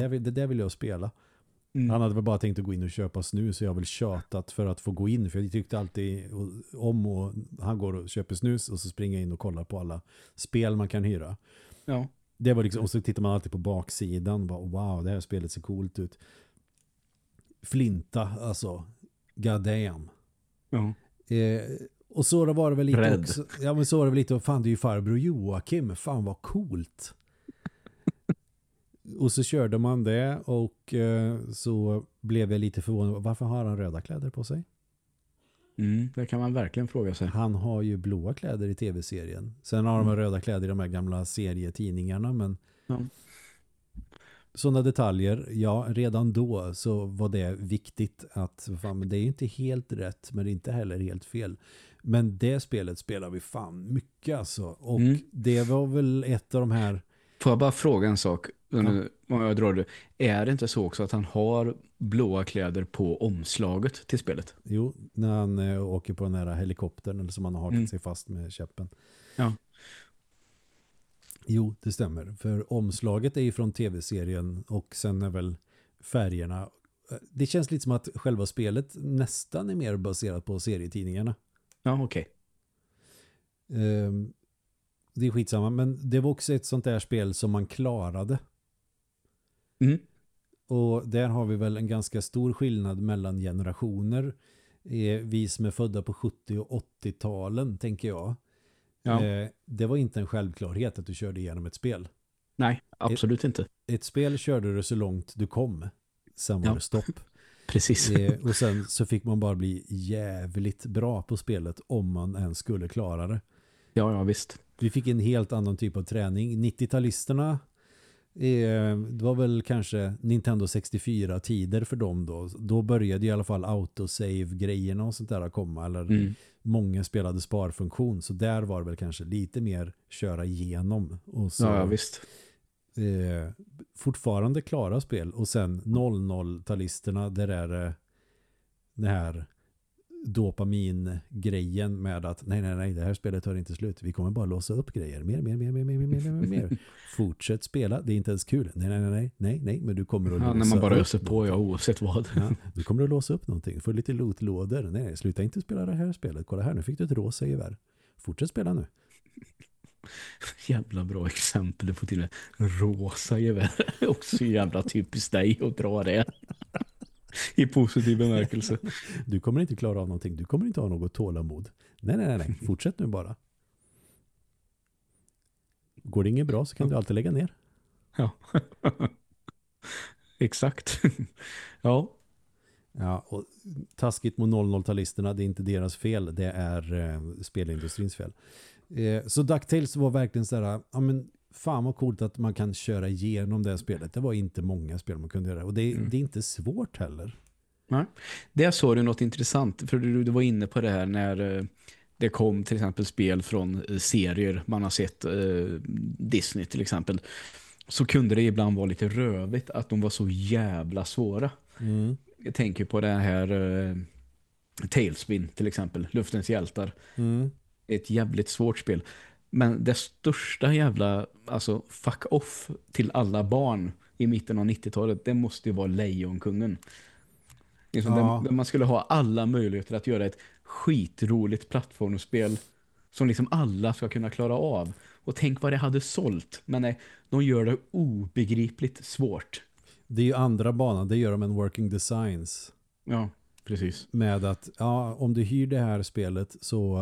där det där vill jag spela. Mm. Han hade väl bara tänkt att gå in och köpa snus så jag har väl tjatat för att få gå in. För jag tyckte alltid om och han går och köper snus och så springer jag in och kollar på alla spel man kan hyra. Ja. Det var liksom, och så tittar man alltid på baksidan. Bara, wow, det här spelet ser coolt ut. Flinta, alltså. God damn. Ja. Eh, och så var det väl lite Rädd. också. Ja, men så var det väl lite, fan det är ju farbror Joakim. Fan vad coolt. och så körde man det och eh, så blev jag lite förvånad. Varför har han röda kläder på sig? Mm. Det kan man verkligen fråga sig. Han har ju blåa kläder i tv-serien. Sen har de Mm. röda kläder i de här gamla serietidningarna. Men Ja. Sådana detaljer, ja redan då så var det viktigt att fan, det är inte helt rätt men det är inte heller helt fel. Men det spelet spelar vi fan mycket alltså. Och Mm. det var väl ett av de här Får jag bara fråga en sak? Nu, om jag drar det. Är det inte så också att han har blåa kläder på omslaget till spelet? Jo, när han eh, åker på den här helikoptern eller som han har hakat Mm. sig fast med käppen. Ja. Jo, det stämmer. För omslaget är ju från tv-serien och sen är väl färgerna. Det känns lite som att själva spelet nästan är mer baserat på serietidningarna. Ja, okej. Ehm, det är skitsamma, men det var också ett sånt där spel som man klarade. Mm. Och där har vi väl en ganska stor skillnad mellan generationer. Eh, Vi som är födda på 70- och 80-talen, tänker jag. Ja. Eh, Det var inte en självklarhet att du körde igenom ett spel. Nej, absolut inte. Ett spel körde du så långt du kom. Sen var Ja. det stopp. Precis. Eh, Och sen så fick man bara bli jävligt bra på spelet om man ens skulle klara det. Ja, ja, visst. Vi fick en helt annan typ av träning. 90-talisterna eh, det var väl kanske Nintendo 64-tider för dem då. Då började i alla fall autosave-grejerna och sånt där att komma. Eller Mm. Många spelade sparfunktion. Så där var det väl kanske lite mer köra igenom. Och så, Ja, ja, visst. eh, fortfarande klara spel. Och sen 00-talisterna där är det det här dopamingrejen med att nej, nej, nej, det här spelet tar inte slut. Vi kommer bara låsa upp grejer. Mer, mer, mer, mer, mer, mer, mer, mer. mer. Fortsätt spela, det är inte ens kul. Nej, nej, nej, nej, nej, men du kommer att låsa ja, när man bara öser på, ja, oavsett vad. Ja, du kommer att låsa upp någonting, få lite lootlådor. Nej, nej, sluta inte spela det här spelet. Kolla här, nu fick du ett rosa gevär. Fortsätt spela nu. Jävla bra exempel. Du får till och rosa gevär. Också jävla typiskt dig att dra det. I positiv bemärkelse. Du kommer inte klara av någonting. Du kommer inte ha något tålamod. Nej, nej, nej. nej. Fortsätt nu bara. Går det inget bra så kan du alltid lägga ner. Ja. Exakt. ja. Ja, och taskigt mot 00-talisterna, det är inte deras fel, det är eh, spelindustrins fel. Eh, så DuckTales var verkligen så här, ja men fan vad coolt att man kan köra igenom det här spelet. Det var inte många spel man kunde göra och det, mm. det är inte svårt heller. Nej. Det såg du något intressant, för du, du var inne på det här när eh, det kom till exempel spel från eh, serier man har sett, eh, Disney till exempel, så kunde det ibland vara lite rövigt att de var så jävla svåra. Mm. Jag tänker på det här uh, Tailspin till exempel, Luftens hjältar. Mm. Ett jävligt svårt spel. Men det största jävla alltså fuck off till alla barn i mitten av 90-talet, det måste ju vara Lejonkungen. Liksom ja. där, man skulle ha alla möjligheter att göra ett skitroligt plattformsspel som liksom alla ska kunna klara av. Och tänk vad det hade sålt. Men nej, de gör det obegripligt svårt. Det är ju andra banan, det gör de en working designs. Ja, precis. Med att, ja, om du hyr det här spelet så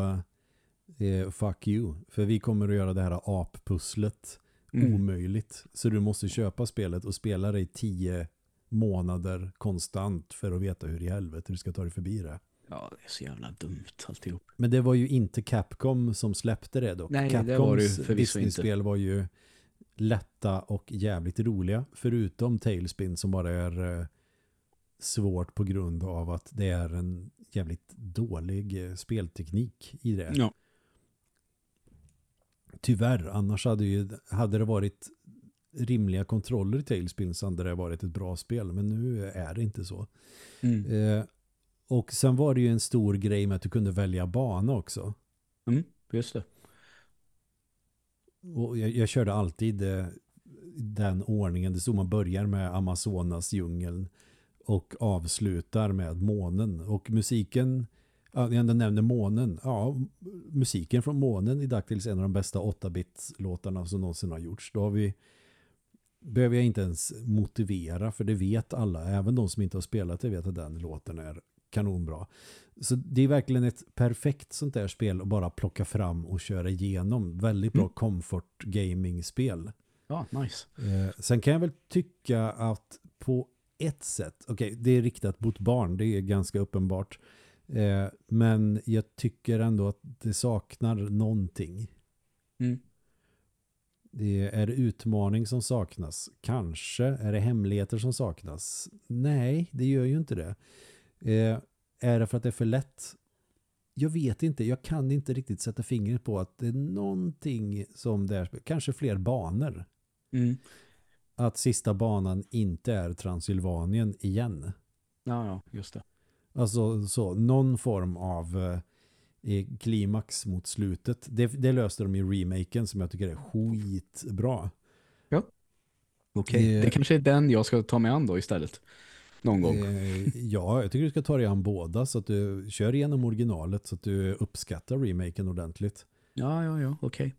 eh, fuck you. För vi kommer att göra det här appusslet mm. omöjligt. Så du måste köpa spelet och spela det i tio månader konstant för att veta hur i helvete du ska ta dig förbi det. Ja, det är så jävla dumt alltihop. Men det var ju inte Capcom som släppte det dock. Nej, Capcoms det var det Disney-spel var ju lätta och jävligt roliga. Förutom Tailspin som bara är eh, svårt på grund av att det är en jävligt dålig eh, spelteknik i det. Ja. Tyvärr, annars hade, ju, hade det varit rimliga kontroller i Tailspin så hade det varit ett bra spel. Men nu är det inte så. Mm. Eh, och sen var det ju en stor grej med att du kunde välja bana också. Mm, just det. Och jag, jag körde alltid eh, den ordningen. Det stod man börjar med Amazonas djungeln och avslutar med månen. Och musiken, jag ändå nämner månen. Ja, musiken från månen i DuckTales är en av de bästa 8-bits-låtarna som någonsin har gjorts. Då har vi behöver jag inte ens motivera för det vet alla, även de som inte har spelat det vet att den låten är kanonbra. Så det är verkligen ett perfekt sånt där spel att bara plocka fram och köra igenom. Väldigt bra mm. comfort gaming-spel. Ja, nice. Eh, sen kan jag väl tycka att på ett sätt, okej, okay, det är riktat mot barn, det är ganska uppenbart. Eh, men jag tycker ändå att det saknar någonting. Mm. Det är utmaning som saknas. Kanske är det hemligheter som saknas. Nej, det gör ju inte det. Eh, är det för att det är för lätt? Jag vet inte. Jag kan inte riktigt sätta fingret på att det är någonting som det är. Kanske fler banor. Mm. Att sista banan inte är Transylvanien igen. Ja, ja, just det. Alltså så, någon form av eh, klimax mot slutet. Det, det löste de i remaken som jag tycker är skitbra. Ja. Okej, okay. det, det kanske är den jag ska ta mig an då istället någon gång. Eh, ja, jag tycker du ska ta dig an båda så att du kör igenom originalet så att du uppskattar remaken ordentligt. Ja, ja, ja, okej. Okay.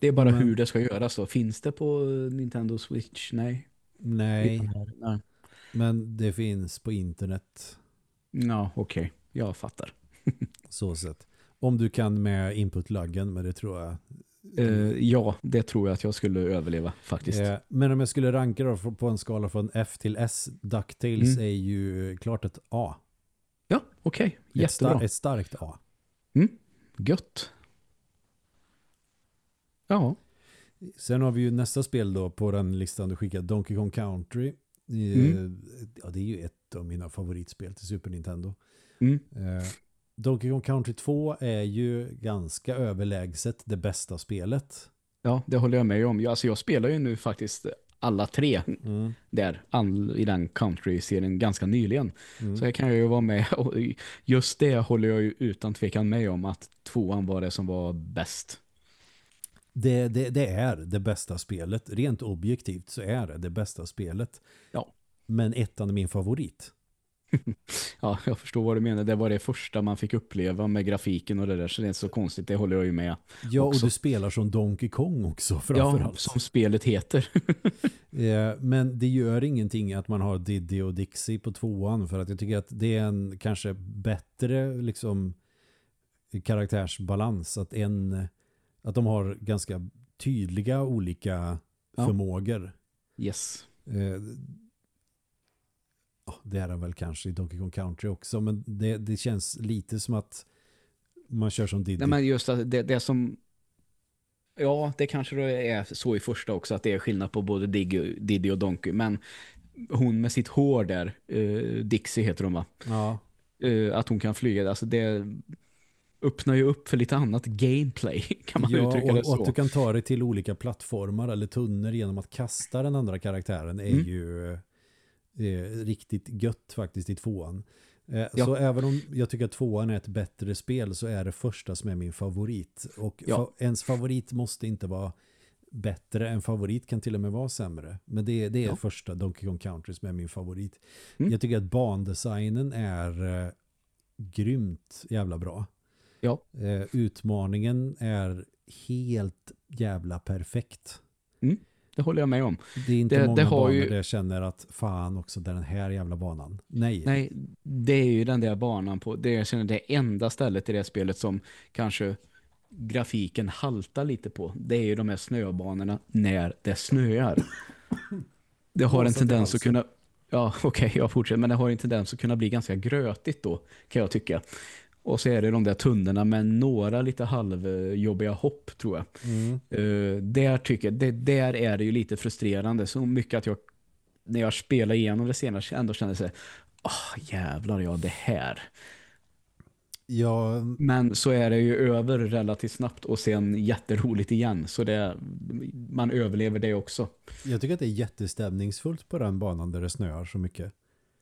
Det är bara Men, hur det ska göras då. Finns det på Nintendo Switch? Nej. Nej. Nej. Men det finns på internet. Ja, okej. Okay. Jag fattar. så sett. Om du kan med inputlaggen, men det tror jag Uh, ja, det tror jag att jag skulle överleva faktiskt. Uh, men om jag skulle ranka då på en skala från F till S, DuckTales mm. är ju klart ett A. Ja, okej. Okay. Jättebra. Ett, star ett starkt A. Mm. Gött. Ja. Sen har vi ju nästa spel då på den listan du skickade, Donkey Kong Country. Eh, mm. Ja, det är ju ett av mina favoritspel till Super Nintendo. Mm. Donkey Kong Country 2 är ju ganska överlägset det bästa spelet. Ja, det håller jag med om. Jag, alltså jag spelar ju nu faktiskt alla tre mm. där i den country-serien ganska nyligen. Mm. Så jag kan ju vara med och just det håller jag ju utan tvekan med om att tvåan var det som var bäst. Det, det, det är det bästa spelet. Rent objektivt så är det det bästa spelet. Ja. Men ettan är min favorit. ja, jag förstår vad du menar. Det var det första man fick uppleva med grafiken och det där. Så det är inte så konstigt, det håller jag ju med. Ja, också. och du spelar som Donkey Kong också framförallt. Ja, som spelet heter. Eh, Men det gör ingenting att man har Diddy och Dixie på tvåan för att jag tycker att det är en kanske bättre liksom karaktärsbalans att en att de har ganska tydliga olika Ja. förmågor. yes. Eh, det är det väl kanske i Donkey Kong Country också men det, det känns lite som att man kör som Diddy. Nej, men just att det, det som... Ja, det kanske det är så i första också, att det är skillnad på både Diddy, Diddy och Donkey. Men hon med sitt hår där, eh, Dixie heter hon va? ja, Eh, att hon kan flyga, alltså det öppnar ju upp för lite annat gameplay, kan man ja uttrycka det och, och så. att du kan ta dig till olika plattformar eller tunnor genom att kasta den andra karaktären är Mm. ju eh, riktigt gött faktiskt i tvåan. Eh, Ja. Så även om jag tycker att tvåan är ett bättre spel så är det första som är min favorit. Och Ja. fa- ens favorit måste inte vara bättre. En favorit kan till och med vara sämre. Men det, det är Ja. första Donkey Kong Country som är min favorit. Mm. Jag tycker att bandesignen är eh, grymt jävla bra. Ja. Eh, utmaningen är helt jävla perfekt. Det håller jag med om. Det är inte Det- många det banor ju- där jag känner att fan också den här jävla banan. Nej. Nej, det är ju den där banan på, det jag känner det enda stället i det spelet som kanske grafiken haltar lite på. Det är ju de här snöbanorna när det snöar. Det har en tendens att kunna Ja, okej, jag fortsätter. Men det har en tendens att kunna bli ganska grötigt då, kan jag tycka. Och så är det de där tunnorna med några lite halvjobbiga hopp, tror jag. Mm. Uh, där tycker jag, det, där är det ju lite frustrerande. Så mycket att jag, när jag spelar igenom det senare, ändå känner sig Åh, jävlar, ja, det här. Ja, Men så är det ju över relativt snabbt och sen jätteroligt igen. Så det, man överlever det också. jag tycker att det är jättestämningsfullt på den banan där det snöar så mycket.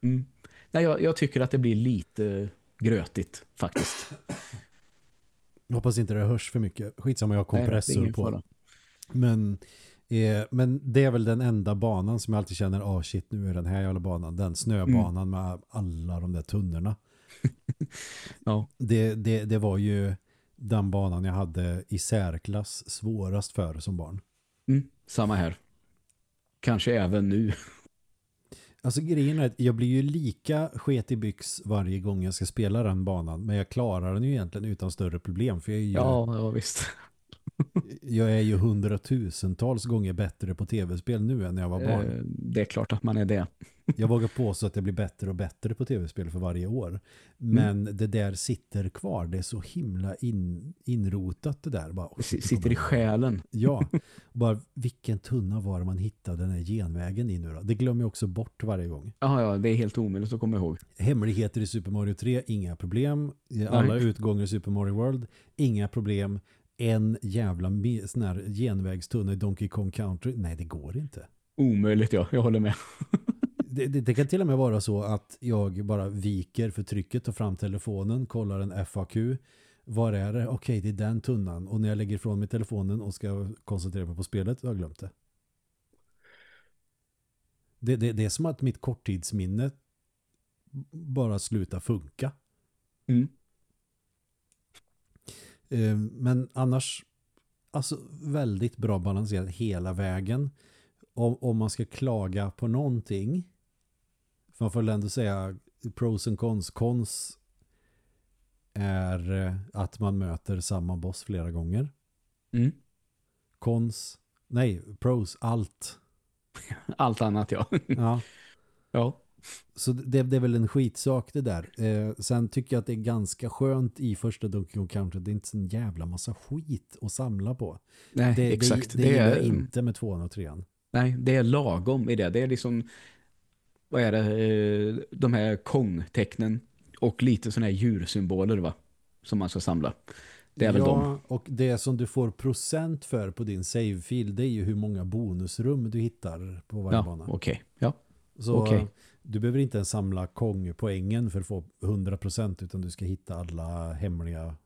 Mm. Nej, jag, jag tycker att det blir lite grötigt faktiskt. Jag hoppas inte det hörs för mycket. Skitsamma, jag har kompressor på. fara. Men, eh, men det är väl den enda banan som jag alltid känner, ah shit nu är den här jävla banan. Den snöbanan med alla de där tunnorna. Ja. Det, det, det var ju den banan jag hade i särklass svårast för som barn. Mm, samma här. Kanske även nu. Alltså grejen är att jag blir ju lika sket i byx varje gång jag ska spela den banan. Men jag klarar den ju egentligen utan större problem. För jag är ju, Ja, ja visst jag är ju hundratusentals gånger bättre på tv-spel nu än när jag var barn. Eh, Det är klart att man är det. Jag vågar påstå att jag blir bättre och bättre på tv-spel för varje år. Mm. Men det där sitter kvar. Det är så himla in, inrotat det där. Bara, sitter i själen. Ja, bara vilken tunna var man hittade den här genvägen i nu då? Det glömmer jag också bort varje gång. Ja, ja, det är helt omöjligt att komma ihåg. Hemligheter i Super Mario 3, inga problem. Alla Nej. utgångar i Super Mario World, inga problem. En jävla sån här genvägstunna i Donkey Kong Country. Nej, det går inte. Omöjligt, ja. Jag håller med. Det, det, det kan till och med vara så att jag bara viker för trycket, tar fram telefonen, kollar en FAQ. Var är det? Okej, det är den tunnan. Och när jag lägger ifrån mig telefonen och ska koncentrera mig på spelet, har jag glömt det. Det, det. det är som att mitt korttidsminne bara slutar funka. Mm. Eh, Men annars, alltså väldigt bra balanserat hela vägen. Om, om man ska klaga på någonting, för man får ändå säga pros and cons. Cons är eh, att man möter samma boss flera gånger. Mm. Cons, nej, pros, allt. Allt annat, ja. Ja. ja. Så det, det är väl en skitsak det där. Eh, sen tycker jag att det är ganska skönt i första Donkey Kong Country. Det är inte så en jävla massa skit att samla på. Nej, Det, exakt. Det, det, Det, är, inte med tvåan och trean. nej, det är lagom i det. Det är liksom, vad är det, eh, de här kong-tecknen och lite sådana här djursymboler, va? Som man ska samla. Det är väl ja, de. och det som du får procent för på din save-fil det är ju hur många bonusrum du hittar på varje Ja, bana. okej. Ja. Så okej. Du behöver inte ens samla Kong-poängen för att få 100% utan du ska hitta alla hemliga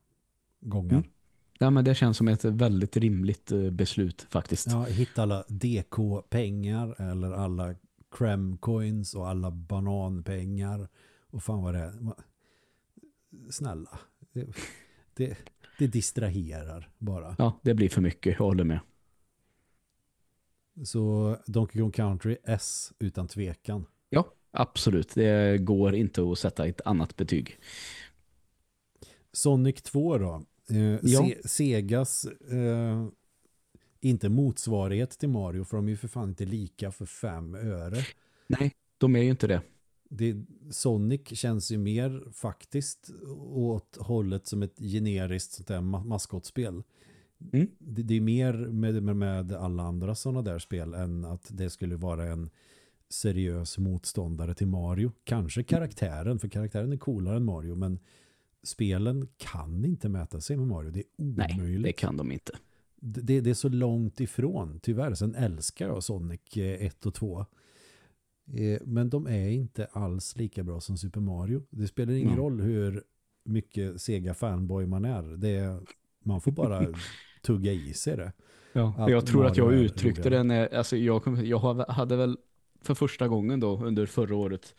gångar. Mm. ja, men det känns som ett väldigt rimligt eh, beslut faktiskt. Ja, hitta alla DK-pengar eller alla crem coins och alla bananpengar Och fan vad det är. Snälla. Det, det, det distraherar bara. Ja, det blir för mycket, jag håller med. Så Donkey Kong Country S utan tvekan. Ja, absolut. Det går inte att sätta ett annat betyg. Sonic 2 då. Eh, Ja. Se Segas eh, inte motsvarighet till Mario för de är ju för fan inte lika för fem öre. Nej, de är ju inte det. Det, Sonic känns ju mer faktiskt åt hållet som ett generiskt sånt där ma- maskotspel. Mm. Det, det är mer med, med, med alla andra sådana där spel än att det skulle vara en seriös motståndare till Mario. Kanske karaktären, för karaktären är coolare än Mario, men spelen kan inte mäta sig med Mario. Det är Nej, omöjligt. det kan de inte. det, det är så långt ifrån, tyvärr. Sen älskar jag Sonic eh, 1 och 2. Eh, Men de är inte alls lika bra som Super Mario. Det spelar ingen Mm. roll hur mycket Sega fanboy man är. Det är man får bara tugga i sig det. Ja, jag tror att jag Mario uttryckte det när, alltså jag, kom- jag hade väl för första gången då under förra året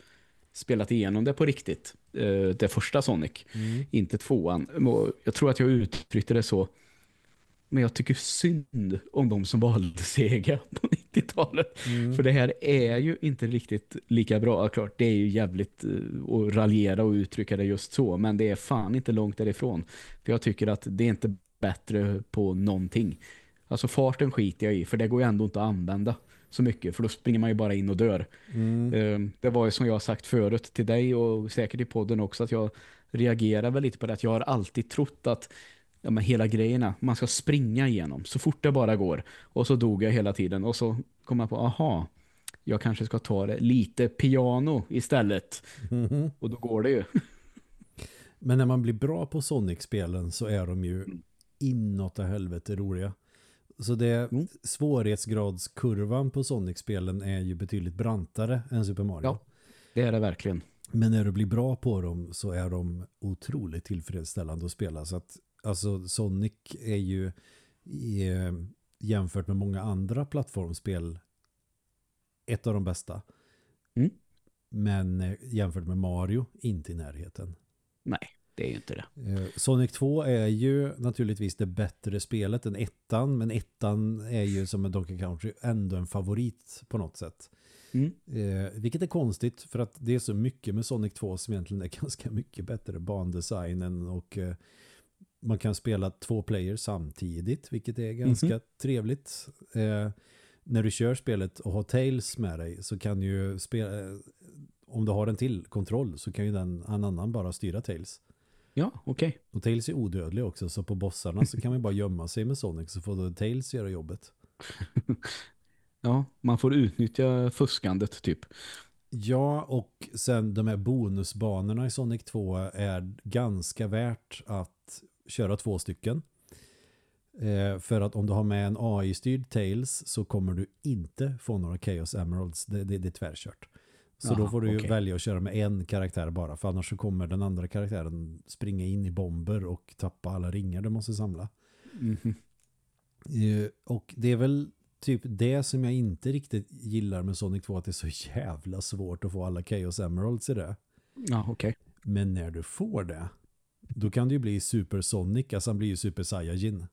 spelat igenom det på riktigt. Eh, Det första Sonic, inte tvåan. Jag tror att jag uttryckte det så. Men jag tycker synd om de som valde Sega på 90-talet. Mm. För det här är ju inte riktigt lika bra. Klart, det är ju jävligt eh, att raljera och uttrycka det just så. Men det är fan inte långt därifrån. För jag tycker att det är inte bättre på någonting. Alltså farten skiter jag i. För det går ju ändå inte att använda så mycket. För då springer man ju bara in och dör. Mm. Eh, Det var ju som jag har sagt förut till dig och säkert i podden också att jag reagerar väl lite på det att jag har alltid trott att ja, men hela grejerna, man ska springa igenom så fort det bara går. Och så dog jag hela tiden och så kom jag på, aha, jag kanske ska ta det lite piano istället. Mhm. Och då går det ju. Men när man blir bra på Sonic-spelen så är de ju inåt helvete roliga. Så det, Mm. svårighetsgradskurvan på Sonic-spelen är ju betydligt brantare än Super Mario. Ja. Det är det verkligen. Men när du blir bra på dem så är de otroligt tillfredsställande att spela. Så att, alltså Sonic är ju eh, jämfört med många andra plattformsspel ett av de bästa. Mm. Men eh, jämfört med Mario, inte i närheten. Nej, det är ju inte det. Eh, Sonic 2 är ju naturligtvis det bättre spelet än ettan, men ettan är ju som en Donkey Country ändå en favorit på något sätt. Mm. Eh, vilket är konstigt för att det är så mycket med Sonic 2 som egentligen är ganska mycket bättre bandesignen och eh, man kan spela två players samtidigt vilket är ganska Mhm. trevligt. Eh, när du kör spelet och har Tails med dig så kan ju spela, eh, om du har en till kontroll så kan ju den, en annan bara styra Tails. Ja, okej. Och Tails är odödlig också så på bossarna så kan man bara gömma sig med Sonic så får då Tails göra jobbet. Ja, man får utnyttja fuskandet typ. Ja, och sen de här bonusbanorna i Sonic 2 är ganska värt att köra två stycken. Eh, för att om du har med en AI-styrd Tails så kommer du inte få några Chaos Emeralds. Det, det, det är tvärkört. Så då Jaha, får du ju okej. välja att köra med en karaktär bara. För annars så kommer den andra karaktären springa in i bomber och tappa alla ringar du måste samla. Mhm. Eh, Och det är väl typ det som jag inte riktigt gillar med Sonic 2 att det är så jävla svårt att få alla Chaos Emeralds i det. Ja, okej. Men när du får det då kan det ju bli Super Sonic, alltså han blir ju Super Saiyajin.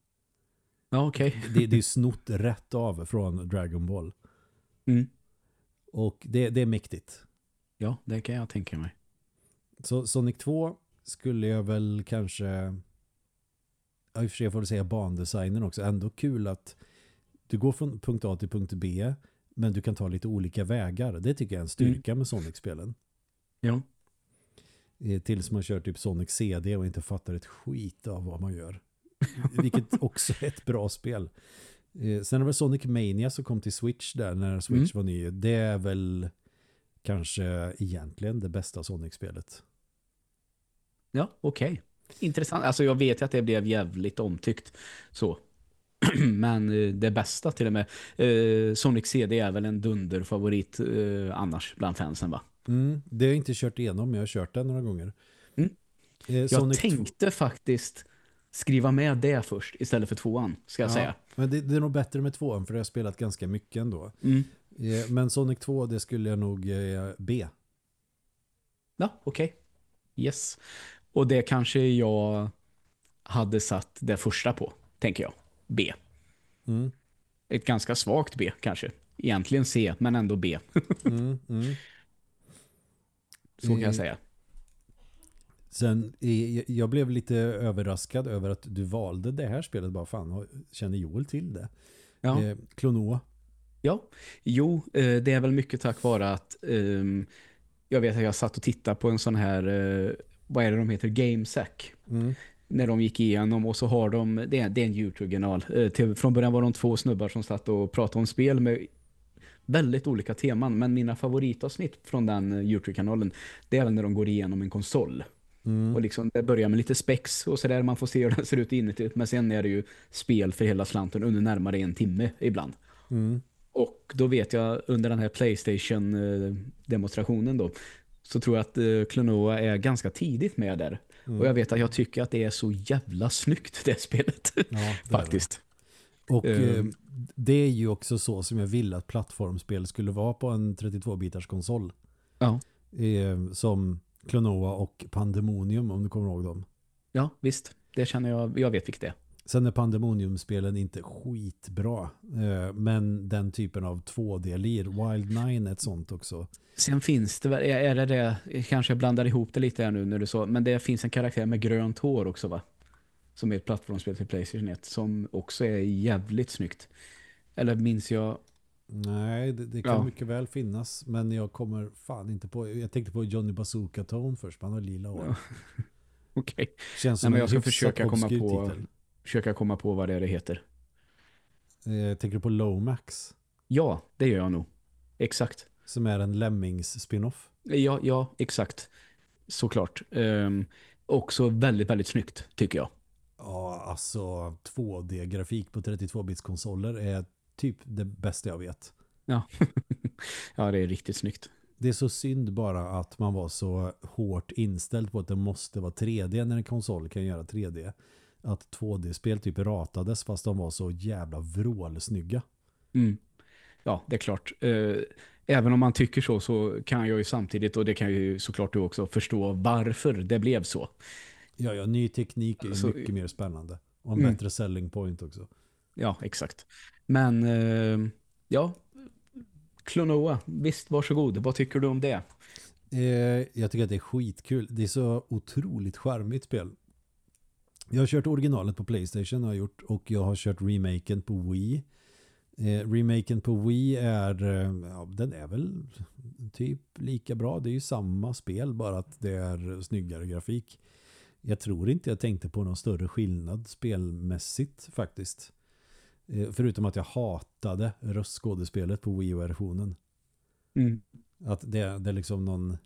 Ja, okej. Det, det är snott rätt av från Dragon Ball. Mm. Och det, det är mäktigt. Ja, det kan jag tänka mig. Så Sonic 2 skulle jag väl kanske ja, i och för sig får jag säga bandesignen också. Ändå kul att du går från punkt A till punkt B men du kan ta lite olika vägar. Det tycker jag är en styrka med Sonic-spelen. Ja. Eh, Tills man kör typ Sonic CD och inte fattar ett skit av vad man gör. Vilket också är ett bra spel. Eh, Sen är det väl Sonic Mania som kom till Switch där när Switch var ny. Det är väl kanske egentligen det bästa Sonic-spelet. Ja, okej. Intressant. Alltså jag vet ju att det blev jävligt omtyckt. Så. Men eh, det bästa till och med. Eh, Sonic CD är väl en dunderfavorit eh, annars bland fansen va? Mm, det har jag inte kört igenom, men jag har kört det några gånger. Mm. Eh, Jag Sonic tänkte faktiskt skriva med det först istället för tvåan, ska jag ja, säga. Men det, det är nog bättre med tvåan för jag har spelat ganska mycket ändå. Mm. Eh, Men Sonic 2, det skulle jag nog eh, be. Ja, okej. Okay. Yes. Och det kanske jag hade satt det första på, tänker jag. B. Mm. Ett ganska svagt B kanske. Egentligen C, men ändå B. mm, mm. Så kan jag säga. Sen, jag blev lite överraskad över att du valde det här spelet. Bara fan, känner Joel till det? Ja. Eh, Klonoa. Ja, jo, eh, det är väl mycket tack vare att um, jag vet att jag satt och tittade på en sån här, uh, vad är det de heter, GameSack. Mm. När de gick igenom och så har de, det är, det är en YouTube-kanal. Uh, från början var de två snubbar som satt och pratade om spel med väldigt olika teman. Men mina favoritavsnitt från den YouTube-kanalen, det är väl när de går igenom en konsol. Mm. Och liksom det börjar med lite spex och sådär man får se hur den ser ut inuti. Men sen är det ju spel för hela slanten under närmare en timme ibland. Mm. Och då vet jag under den här Playstation-demonstrationen då så tror jag att uh, Klonoa är ganska tidigt med där. Mm. Och jag vet att jag tycker att det är så jävla snyggt det spelet. Ja, Faktiskt. Och uh, det är ju också så som jag ville att plattformspel skulle vara på en 32-bitars konsol. Ja. Uh, som Klonoa och Pandemonium om du kommer ihåg dem. Ja, visst. Det känner jag, jag vet vilket det är. Sen är Pandemonium-spelen inte skitbra. Eh, men den typen av 2D-lir, Wild Nine är ett sånt också. Sen finns det är det det, kanske jag blandar ihop det lite här nu när du så, men det finns en karaktär med grönt hår också va? Som är ett plattformsspel till Playstation 1 som också är jävligt snyggt. Eller minns jag Nej, det, det kan ja. mycket väl finnas. Men jag kommer fan inte på... Jag tänkte på Johnny Bazooka Tone först. Han har lila hår. Ja. Okej. Okay. Känns som Nej, men jag ska försöka komma på, försöka komma på vad det är det heter. Eh, tänker du på Lomax? Ja, det gör jag nog. Exakt. Som är en Lemmings spin-off. Ja, ja, exakt. Såklart. Um, också väldigt, väldigt snyggt, tycker jag. Ja, alltså 2D-grafik på 32-bits-konsoler är typ det bästa jag vet. Ja. ja, det är riktigt snyggt. Det är så synd bara att man var så hårt inställd på att det måste vara 3D när en konsol kan göra 3D. Att 2D-spel typ ratades fast de var så jävla vrålsnygga. Mm. Ja, det är klart. Eh, även om man tycker så så kan jag ju samtidigt, och det kan ju såklart du också förstå varför det blev så. Ja, ja ny teknik är alltså, mycket mer spännande. Och en mm. bättre selling point också. Ja, exakt. Men eh, ja, Klonoa, visst varsågod. Vad tycker du om det? Eh, jag tycker att det är skitkul. Det är så otroligt charmigt spel. Jag har kört originalet på Playstation har jag gjort och jag har kört remaken på Wii. Eh, remaken på Wii är eh, ja, den är väl typ lika bra. Det är ju samma spel bara att det är snyggare grafik. Jag tror inte jag tänkte på någon större skillnad spelmässigt faktiskt. Eh, förutom att jag hatade röstskådespelet på Wii-versionen. Mm. Att det, det är liksom någon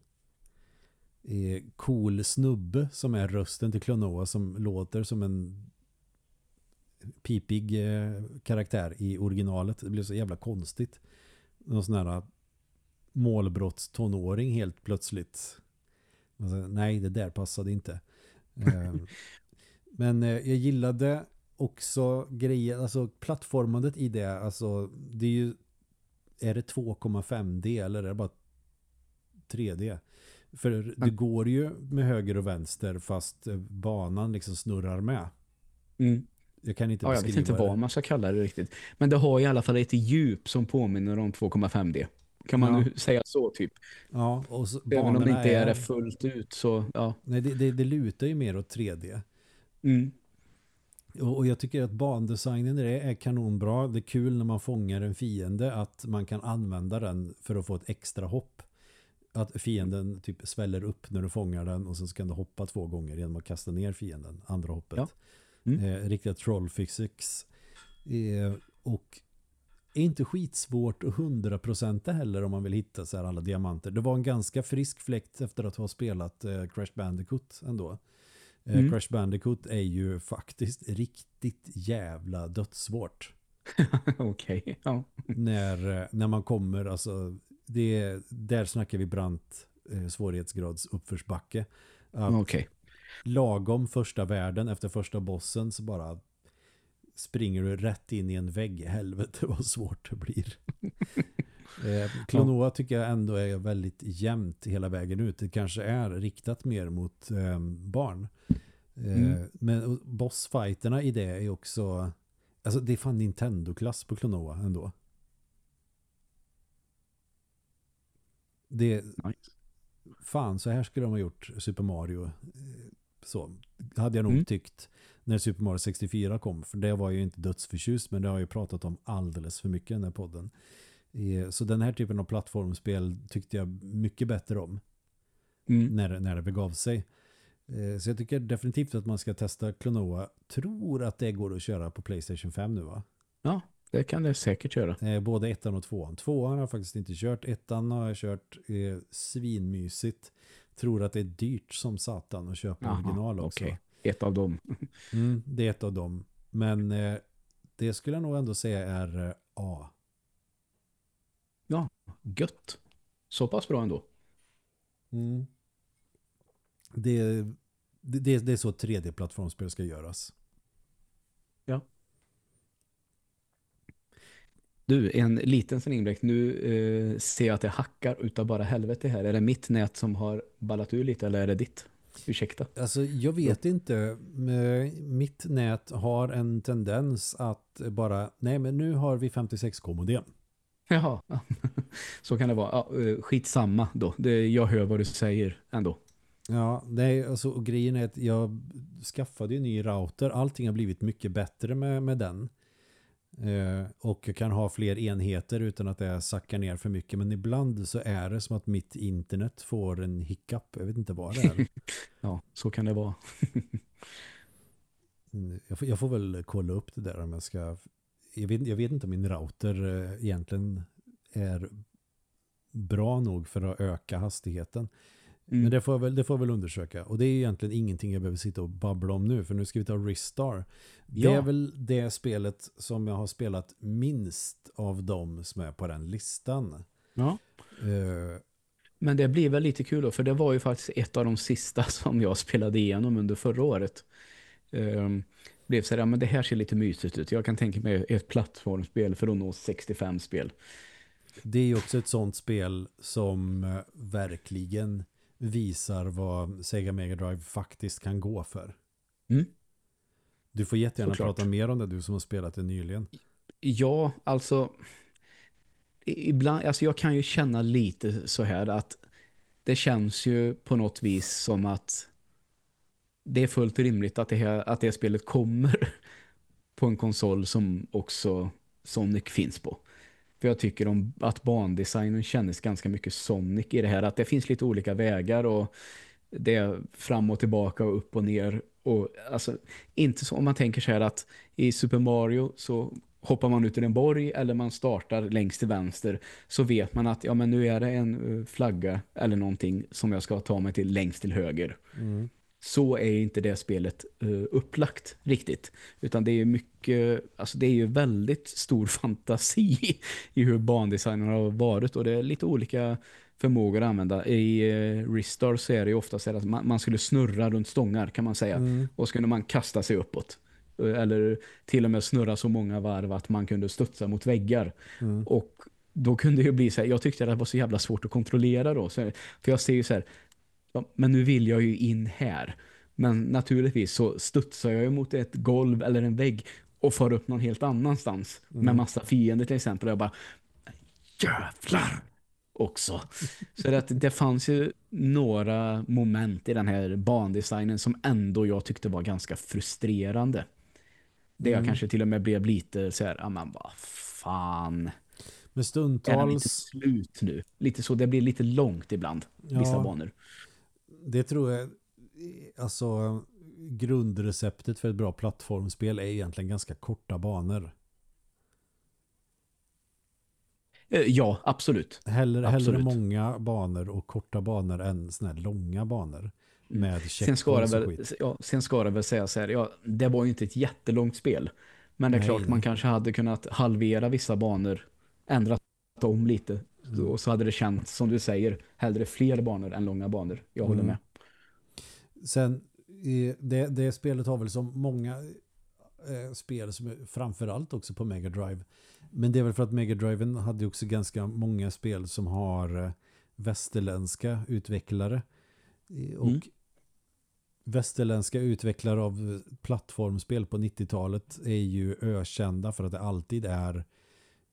eh, cool snubbe som är rösten till Klonoa som låter som en pipig eh, karaktär i originalet. Det blev så jävla konstigt. Någon sån här målbrottstonåring helt plötsligt. Alltså, nej, det där passade inte. eh, men eh, jag gillade också grejer, alltså plattformandet i det, alltså det är ju är det 2,5D eller är det bara 3D? För det mm. går ju med höger och vänster fast banan liksom snurrar med. Mm. Jag kan inte ja, Jag vet inte vad man ska kalla det riktigt. Men det har i alla fall ett djup som påminner om 2,5D. Kan man ja. säga så typ? Ja, och så, Även om det inte är, är det fullt ut så ja. Nej, det, det, det lutar ju mer åt 3D. Mm. Och jag tycker att bandesignen det är kanonbra. Det är kul när man fångar en fiende att man kan använda den för att få ett extra hopp. Att fienden typ sväller upp när du fångar den och sen kan du hoppa två gånger genom att kasta ner fienden, andra hoppet. Ja. Mm. Eh, riktiga troll physics. Eh, och är inte skitsvårt och hundraprocenta heller om man vill hitta så här alla diamanter. Det var en ganska frisk fläkt efter att ha spelat eh, Crash Bandicoot ändå. Eh, mm. Crash Bandicoot är ju faktiskt riktigt jävla dödssvårt. Okej, okay. ja. När, eh, när man kommer, alltså det, där snackar vi brant eh, svårighetsgrads uppförsbacke. Okej. Okay. Lagom första världen efter första bossen så bara springer du rätt in i en vägg. Helvete vad svårt det blir. Eh, Klonoa ja. tycker jag ändå är väldigt jämnt hela vägen ut. Det kanske är riktat mer mot eh, barn. Eh, mm. Men bossfighterna i det är också... Alltså det är fan Nintendo-klass på Klonoa ändå. Det, nice. Fan, så här skulle de ha gjort Super Mario. Eh, så hade jag nog mm. tyckt när Super Mario 64 kom. För det var ju inte dödsförtjust men det har jag ju pratat om alldeles för mycket i den här podden. Eh, så den här typen av plattformspel tyckte jag mycket bättre om. Mm. När, när det begav sig. Eh, så jag tycker definitivt att man ska testa Klonoa. Tror att det går att köra på Playstation 5 nu va? Ja, det kan det säkert göra. Eh, både ettan och tvåan. Tvåan har jag faktiskt inte kört. Ettan har jag kört eh, svinmysigt. Tror att det är dyrt som satan att köpa Aha, original också. Okay. Ett av dem. mm, det är ett av dem. Men eh, det skulle jag nog ändå säga är eh, A. Ja, gött. Så pass bra ändå. Mm. Det, det, det är så 3D-plattformsspel ska göras. Ja. Du, en liten sån inblick. Nu eh, ser jag att det hackar utav bara helvete här. Är det mitt nät som har ballat ur lite eller är det ditt? Ursäkta. Alltså jag vet inte. Mitt nät har en tendens att bara, nej men nu har vi 56k modem. Jaha, så kan det vara. Ja, eh, skitsamma då. Det, jag hör vad du säger ändå. Ja, nej, alltså, och grejen är att jag skaffade en ny router. Allting har blivit mycket bättre med, med den. Eh, och jag kan ha fler enheter utan att det sackar ner för mycket. Men ibland så är det som att mitt internet får en hiccup. Jag vet inte vad det är. ja, så kan det vara. Mm, jag, får, jag får väl kolla upp det där om jag ska... Jag vet, jag vet inte om min router eh, egentligen är bra nog för att öka hastigheten. Mm. Men det får, jag väl, det får jag väl undersöka. Och det är egentligen ingenting jag behöver sitta och babbla om nu. För nu ska vi ta Ristar. Det ja. är väl det spelet som jag har spelat minst av dem som är på den listan. Ja. Uh, men det blir väl lite kul då. För det var ju faktiskt ett av de sista som jag spelade igenom under förra året. Um, blev så här, ja, men det här ser lite mysigt ut. Jag kan tänka mig ett plattformsspel för att nå 65 spel. Det är ju också ett sånt spel som uh, verkligen visar vad Sega Mega Drive faktiskt kan gå för. Mm. Du får jättegärna Såklart. prata mer om det, du som har spelat det nyligen. Ja, alltså ibland, alltså jag kan ju känna lite så här att det känns ju på något vis som att det är fullt rimligt att det, här, att det spelet kommer på en konsol som också Sonic finns på. För jag tycker om att bandesignen kändes ganska mycket Sonic i det här. Att det finns lite olika vägar och det är fram och tillbaka och upp och ner. Och alltså, inte så om man tänker så här att i Super Mario så hoppar man ut ur en borg eller man startar längst till vänster så vet man att ja men nu är det en eh, flagga eller någonting som jag ska ta mig till längst till höger. Mm så är inte det spelet uh, upplagt riktigt. Utan det är mycket, alltså det är ju väldigt stor fantasi i hur bandesignen har varit och det är lite olika förmågor att använda. I uh, Ristar så är det ju ofta så att man, man, skulle snurra runt stångar kan man säga. Mm. Och så kunde man kasta sig uppåt. Eller till och med snurra så många varv att man kunde studsa mot väggar. Mm. Och då kunde det bli så här, jag tyckte det var så jävla svårt att kontrollera då. Så, för jag ser ju så här, men nu vill jag ju in här. Men naturligtvis så studsar jag ju mot ett golv eller en vägg och far upp någon helt annanstans mm. med massa fiender till exempel. Och jag bara, jävlar också. Så det, det fanns ju några moment i den här bandesignen som ändå jag tyckte var ganska frustrerande. Det jag mm. kanske till och med blev lite så här, ja men vad fan. Men stundtals... Är lite slut nu? Lite så, det blir lite långt ibland, vissa ja, banor det tror jag alltså grundreceptet för ett bra plattformspel är egentligen ganska korta banor. Eh, ja, absolut. Hellre, absolut. hellre många banor och korta banor än såna här långa banor. Mm. Med sen ska, väl, ja, sen ska det väl säga så här, ja, det var ju inte ett jättelångt spel. Men det är Nej. klart man kanske hade kunnat halvera vissa banor, ändrat om lite. Och så hade det känts, som du säger, hellre fler banor än långa banor. Jag håller mm. med. Sen, det, det spelet har väl som många eh, spel som är framförallt också på Mega Drive. Men det är väl för att Mega Driven hade också ganska många spel som har eh, västerländska utvecklare. Och Mm. västerländska utvecklare av plattformspel på 90-talet är ju ökända för att det alltid är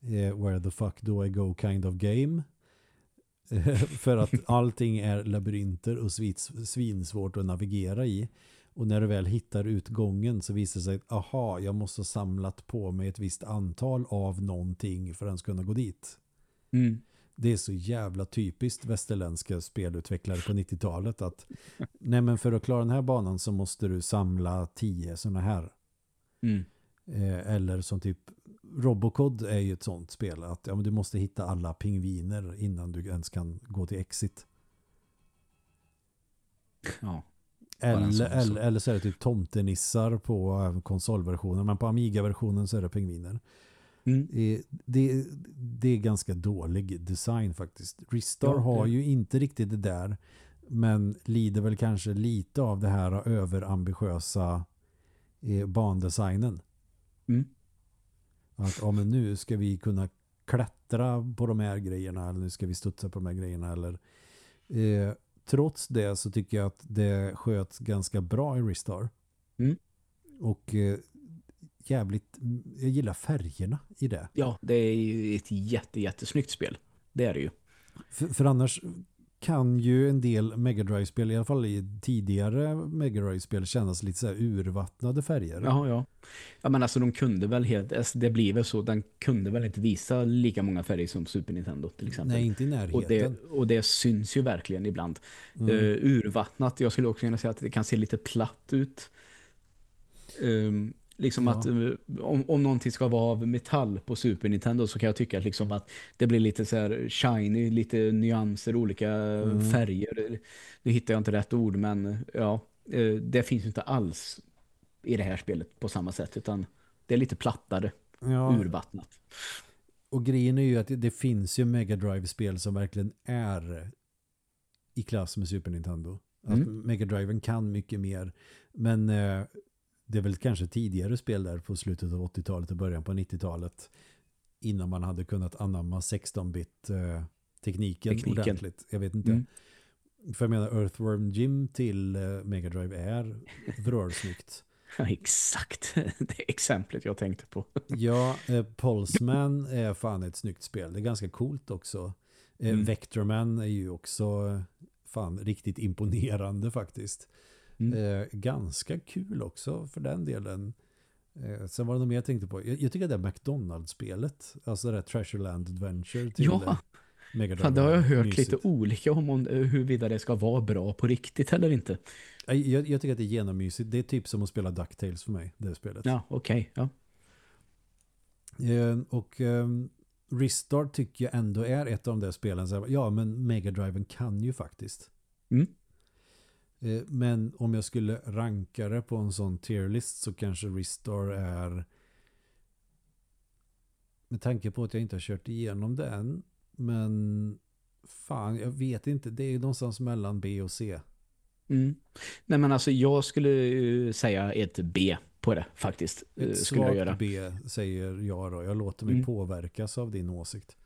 eh, where the fuck do I go kind of game. För att allting är labyrinter och svits- svinsvårt att navigera i. Och när du väl hittar utgången så visar det sig att aha, jag måste ha samlat på mig ett visst antal av någonting för att ens kunna gå dit. Mm. Det är så jävla typiskt västerländska spelutvecklare på 90-talet att nej men för att klara den här banan så måste du samla tio sådana här. Mm. Eh, eller som typ Robocod är ju ett sånt spel att ja, men du måste hitta alla pingviner innan du ens kan gå till exit. Ja. Eller, eller, eller så är det typ tomtenissar på eh, konsolversionen men på Amiga-versionen så är det pingviner. Mm. Det, det är ganska dålig design faktiskt. Ristar Ja, har ju inte riktigt det där men lider väl kanske lite av det här överambitiösa eh, bandesignen. Mm. Att ja, men nu ska vi kunna klättra på de här grejerna eller nu ska vi studsa på de här grejerna eller eh, trots det så tycker jag att det sköts ganska bra i Ristar. Mm. Och eh, jävligt jag gillar färgerna i det. Ja, det är ju ett jätte, jättesnyggt spel. Det är det ju. För, för annars kan ju en del Mega Drive-spel, i alla fall i tidigare Mega Drive-spel, kännas lite så här urvattnade färger. Ja, ja. Ja, men alltså de kunde väl helt, alltså, det blir väl så, den kunde väl inte visa lika många färger som Super Nintendo till exempel. Nej, inte i närheten. Och det, och det syns ju verkligen ibland. Mm. Uh, urvattnat, jag skulle också kunna säga att det kan se lite platt ut. Ehm, liksom Ja. att eh, om, om någonting ska vara av metall på Super Nintendo så kan jag tycka att, liksom att det blir lite så här shiny, lite nyanser, olika Mm. färger. Nu hittar jag inte rätt ord men ja, eh, det finns inte alls i det här spelet på samma sätt utan det är lite plattare, ja, urvattnat. och grejen är ju att det, det finns ju Mega Drive-spel som verkligen är i klass med Super Nintendo. Att Mm. Mega Driven kan mycket mer. Men eh, det är väl kanske tidigare spel där på slutet av 80-talet och början på 90-talet innan man hade kunnat anamma 16-bit eh, ordentligt. Jag vet inte. Mm. För jag menar Earthworm Jim till eh, Mega Drive är vrålsnyggt. Ja, exakt det exemplet jag tänkte på. Ja, eh, Pulseman är fan ett snyggt spel. Det är ganska coolt också. Eh, Mm. Vectorman är ju också eh, fan riktigt imponerande faktiskt. Mm. Eh, ganska kul också för den delen. Eh, sen var det något mer jag tänkte på. Jag, jag tycker det där McDonald's-spelet, alltså det där Treasureland Adventure till Ja. eh, Mega Drive. Det har jag är hört mysigt. lite olika om, om eh, huruvida det ska vara bra på riktigt eller inte. Jag, jag, tycker att det är genommysigt. Det är typ som att spela DuckTales för mig, det spelet. Ja, okej. ja. Eh, och eh, Restart tycker jag ändå är ett av de där spelen. Så här, ja, men Mega Driven kan ju faktiskt. Mm. Eh, men om jag skulle ranka det på en sån tierlist så kanske Ristar är med tanke på att jag inte har kört igenom det än. Men fan, jag vet inte. Det är någonstans mellan B och C. Mm. Nej men alltså jag skulle eh, säga ett B på det faktiskt. eh, Ett skulle jag göra. svagt B säger jag då. Jag låter mig Mm. påverkas av din åsikt.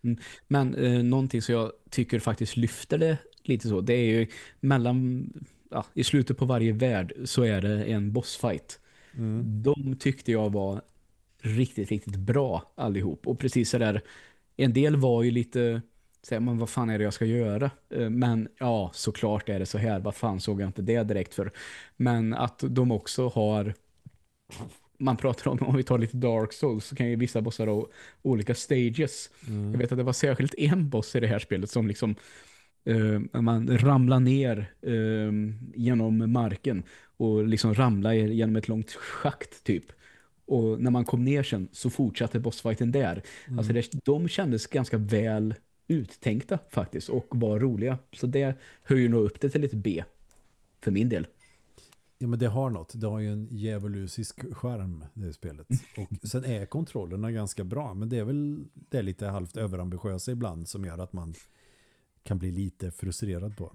Men eh, någonting som jag tycker faktiskt lyfter det lite så, det är ju mellan, ja, i slutet på varje värld så är det en bossfight. Mm. De tyckte jag var riktigt, riktigt bra allihop. Och precis så där, en del var ju lite, säger man vad fan är det jag ska göra? Eh, Men ja, såklart är det så här. Vad fan såg jag inte det direkt för? Men att de också har man pratar om, om vi tar lite Dark Souls så kan ju vissa bossar ha olika stages. Mm. Jag vet att det var särskilt en boss i det här spelet som liksom eh, man ramlar ner eh, genom marken och liksom ramlar genom ett långt schakt typ. Och när man kom ner sen så fortsatte bossfighten där. Mm. Alltså det, de kändes ganska väl uttänkta faktiskt och var roliga. Så det höjer nog upp det till ett B för min del. Ja men det har något. Det har ju en djävulusisk skärm det spelet. Och sen är kontrollerna ganska bra. Men det är väl det är lite halvt överambitiösa ibland som gör att man kan bli lite frustrerad på.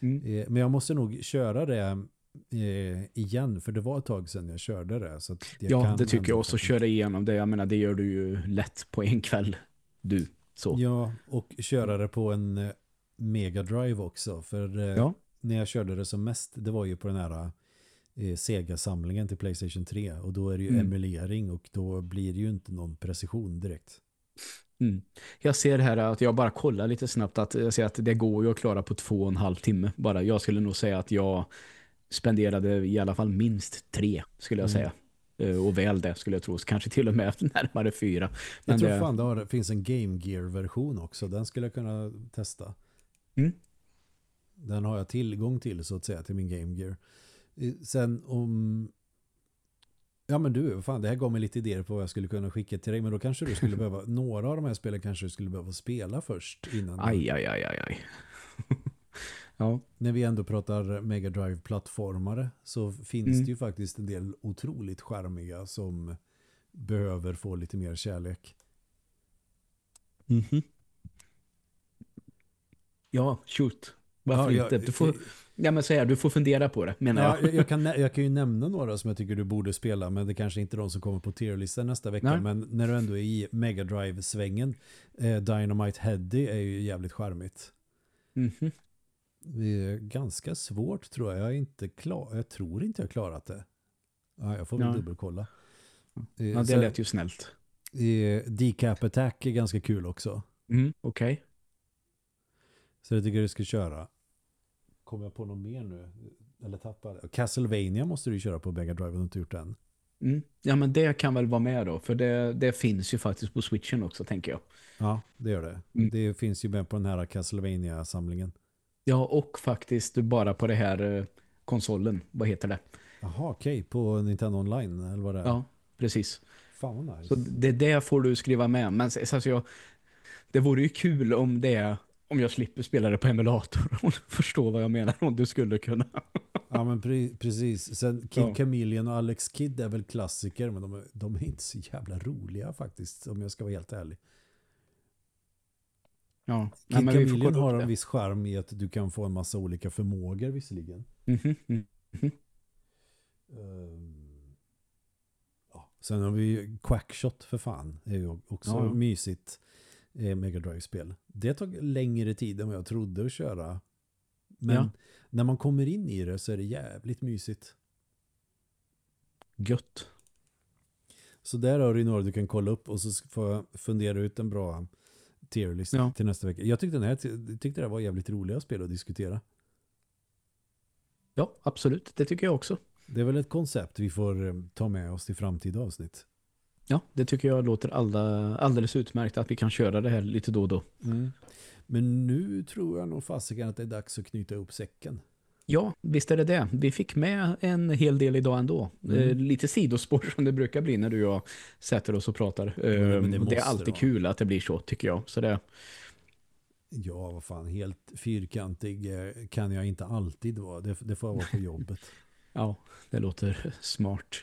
Mm. Eh, Men jag måste nog köra det eh, igen, för det var ett tag sedan jag körde det. Så ja, det tycker jag också. Köra igenom det, jag menar, det gör du ju lätt på en kväll. Du, så. Ja, och köra det på en eh, Mega Drive också. För ja. när jag körde det som mest, det var ju på den här Sega-samlingen till Playstation 3. Och då är det ju mm. emulering och då blir det ju inte någon precision direkt. Mm. Jag ser här att jag bara kollar lite snabbt att jag ser att det går ju att klara på två och en halv timme. Bara jag skulle nog säga att jag spenderade i alla fall minst tre skulle jag mm. säga. Eh, och väl det skulle jag tro. Kanske till och med närmare fyra. Men jag tror det... fan det, har, finns en Game Gear-version också. Den skulle jag kunna testa. Mm. Den har jag tillgång till så att säga till min Game Gear. Sen om Ja men du, fan, det här gav mig lite idéer på vad jag skulle kunna skicka till dig. Men då kanske du skulle behöva, några av de här spelen kanske du skulle behöva spela först innan. Aj, aj, aj, aj, aj. ja. När vi ändå pratar Mega Drive-plattformare så finns mm. det ju faktiskt en del otroligt charmiga som behöver få lite mer kärlek. Mm -hmm. Ja, shoot. Varför ja, inte? Du får, ja, men så här, du får fundera på det, menar ja, jag. jag, kan, jag kan ju nämna några som jag tycker du borde spela, men det kanske inte är de som kommer på tierlistan nästa vecka. Nej. Men när du ändå är i Mega Drive-svängen, eh, Dynamite Heady är ju jävligt charmigt. Mm -hmm. Det är ganska svårt tror jag. Jag, inte klar, jag tror inte jag klarat det. Ja, jag får väl ja. dubbelkolla. Eh, ja, det lät ju snällt. Eh, Decap Attack är ganska kul också. Mm, Okej. Okay. Så jag tycker du ska köra. Kommer jag på något mer nu? Eller tappar Castlevania måste du köra på Mega Drive du inte gjort den. Mm. Ja, men det kan väl vara med då. För det, det finns ju faktiskt på Switchen också, tänker jag. Ja, det gör det. Mm. Det finns ju med på den här Castlevania-samlingen. Ja, och faktiskt bara på det här eh, konsolen. Vad heter det? Jaha, okej. Okay. På Nintendo Online, eller vad det är? Ja, precis. Fan nice. Så det, det får du skriva med. Men alltså, jag, det vore ju kul om det om jag slipper spela det på emulator. Du förstår vad jag menar. Om du skulle kunna. ja, men pre precis. Sen Kid ja. Chameleon och Alex Kidd är väl klassiker. Men de är, de är inte så jävla roliga faktiskt. Om jag ska vara helt ärlig. Ja. Kid Nej, Chameleon har en viss charm i att du kan få en massa olika förmågor visserligen. Mm -hmm. Mm -hmm. Um, ja. Sen har vi Quackshot för fan. Det är ju också ja. mysigt Mega Drive-spel. Det tog längre tid än vad jag trodde att köra. Men ja. när man kommer in i det så är det jävligt mysigt. Gött. Så där har du några du kan kolla upp och så får jag fundera ut en bra tierlist ja. till nästa vecka. Jag tyckte, den här, tyckte det var jävligt roliga spel att diskutera. Ja, absolut. Det tycker jag också. Det är väl ett koncept vi får eh, ta med oss till framtida avsnitt. Ja, det tycker jag låter alla, alldeles utmärkt att vi kan köra det här lite då och då. Mm. Men nu tror jag nog fasiken att det är dags att knyta upp säcken. Ja, visst är det det. Vi fick med en hel del idag ändå. Mm. Eh, lite sidospår som det brukar bli när du och jag sätter oss och pratar. Eh, det, det, är alltid då. kul att det blir så, tycker jag. Så det... Ja, vad fan. Helt fyrkantig eh, kan jag inte alltid vara. Det, det får jag vara på jobbet. ja, det låter smart.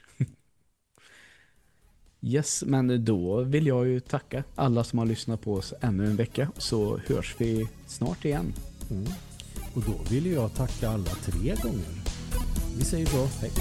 Yes, men då vill jag ju tacka alla som har lyssnat på oss ännu en vecka så hörs vi snart igen. Mm. Och då vill jag tacka alla tre gånger. Vi säger då hej.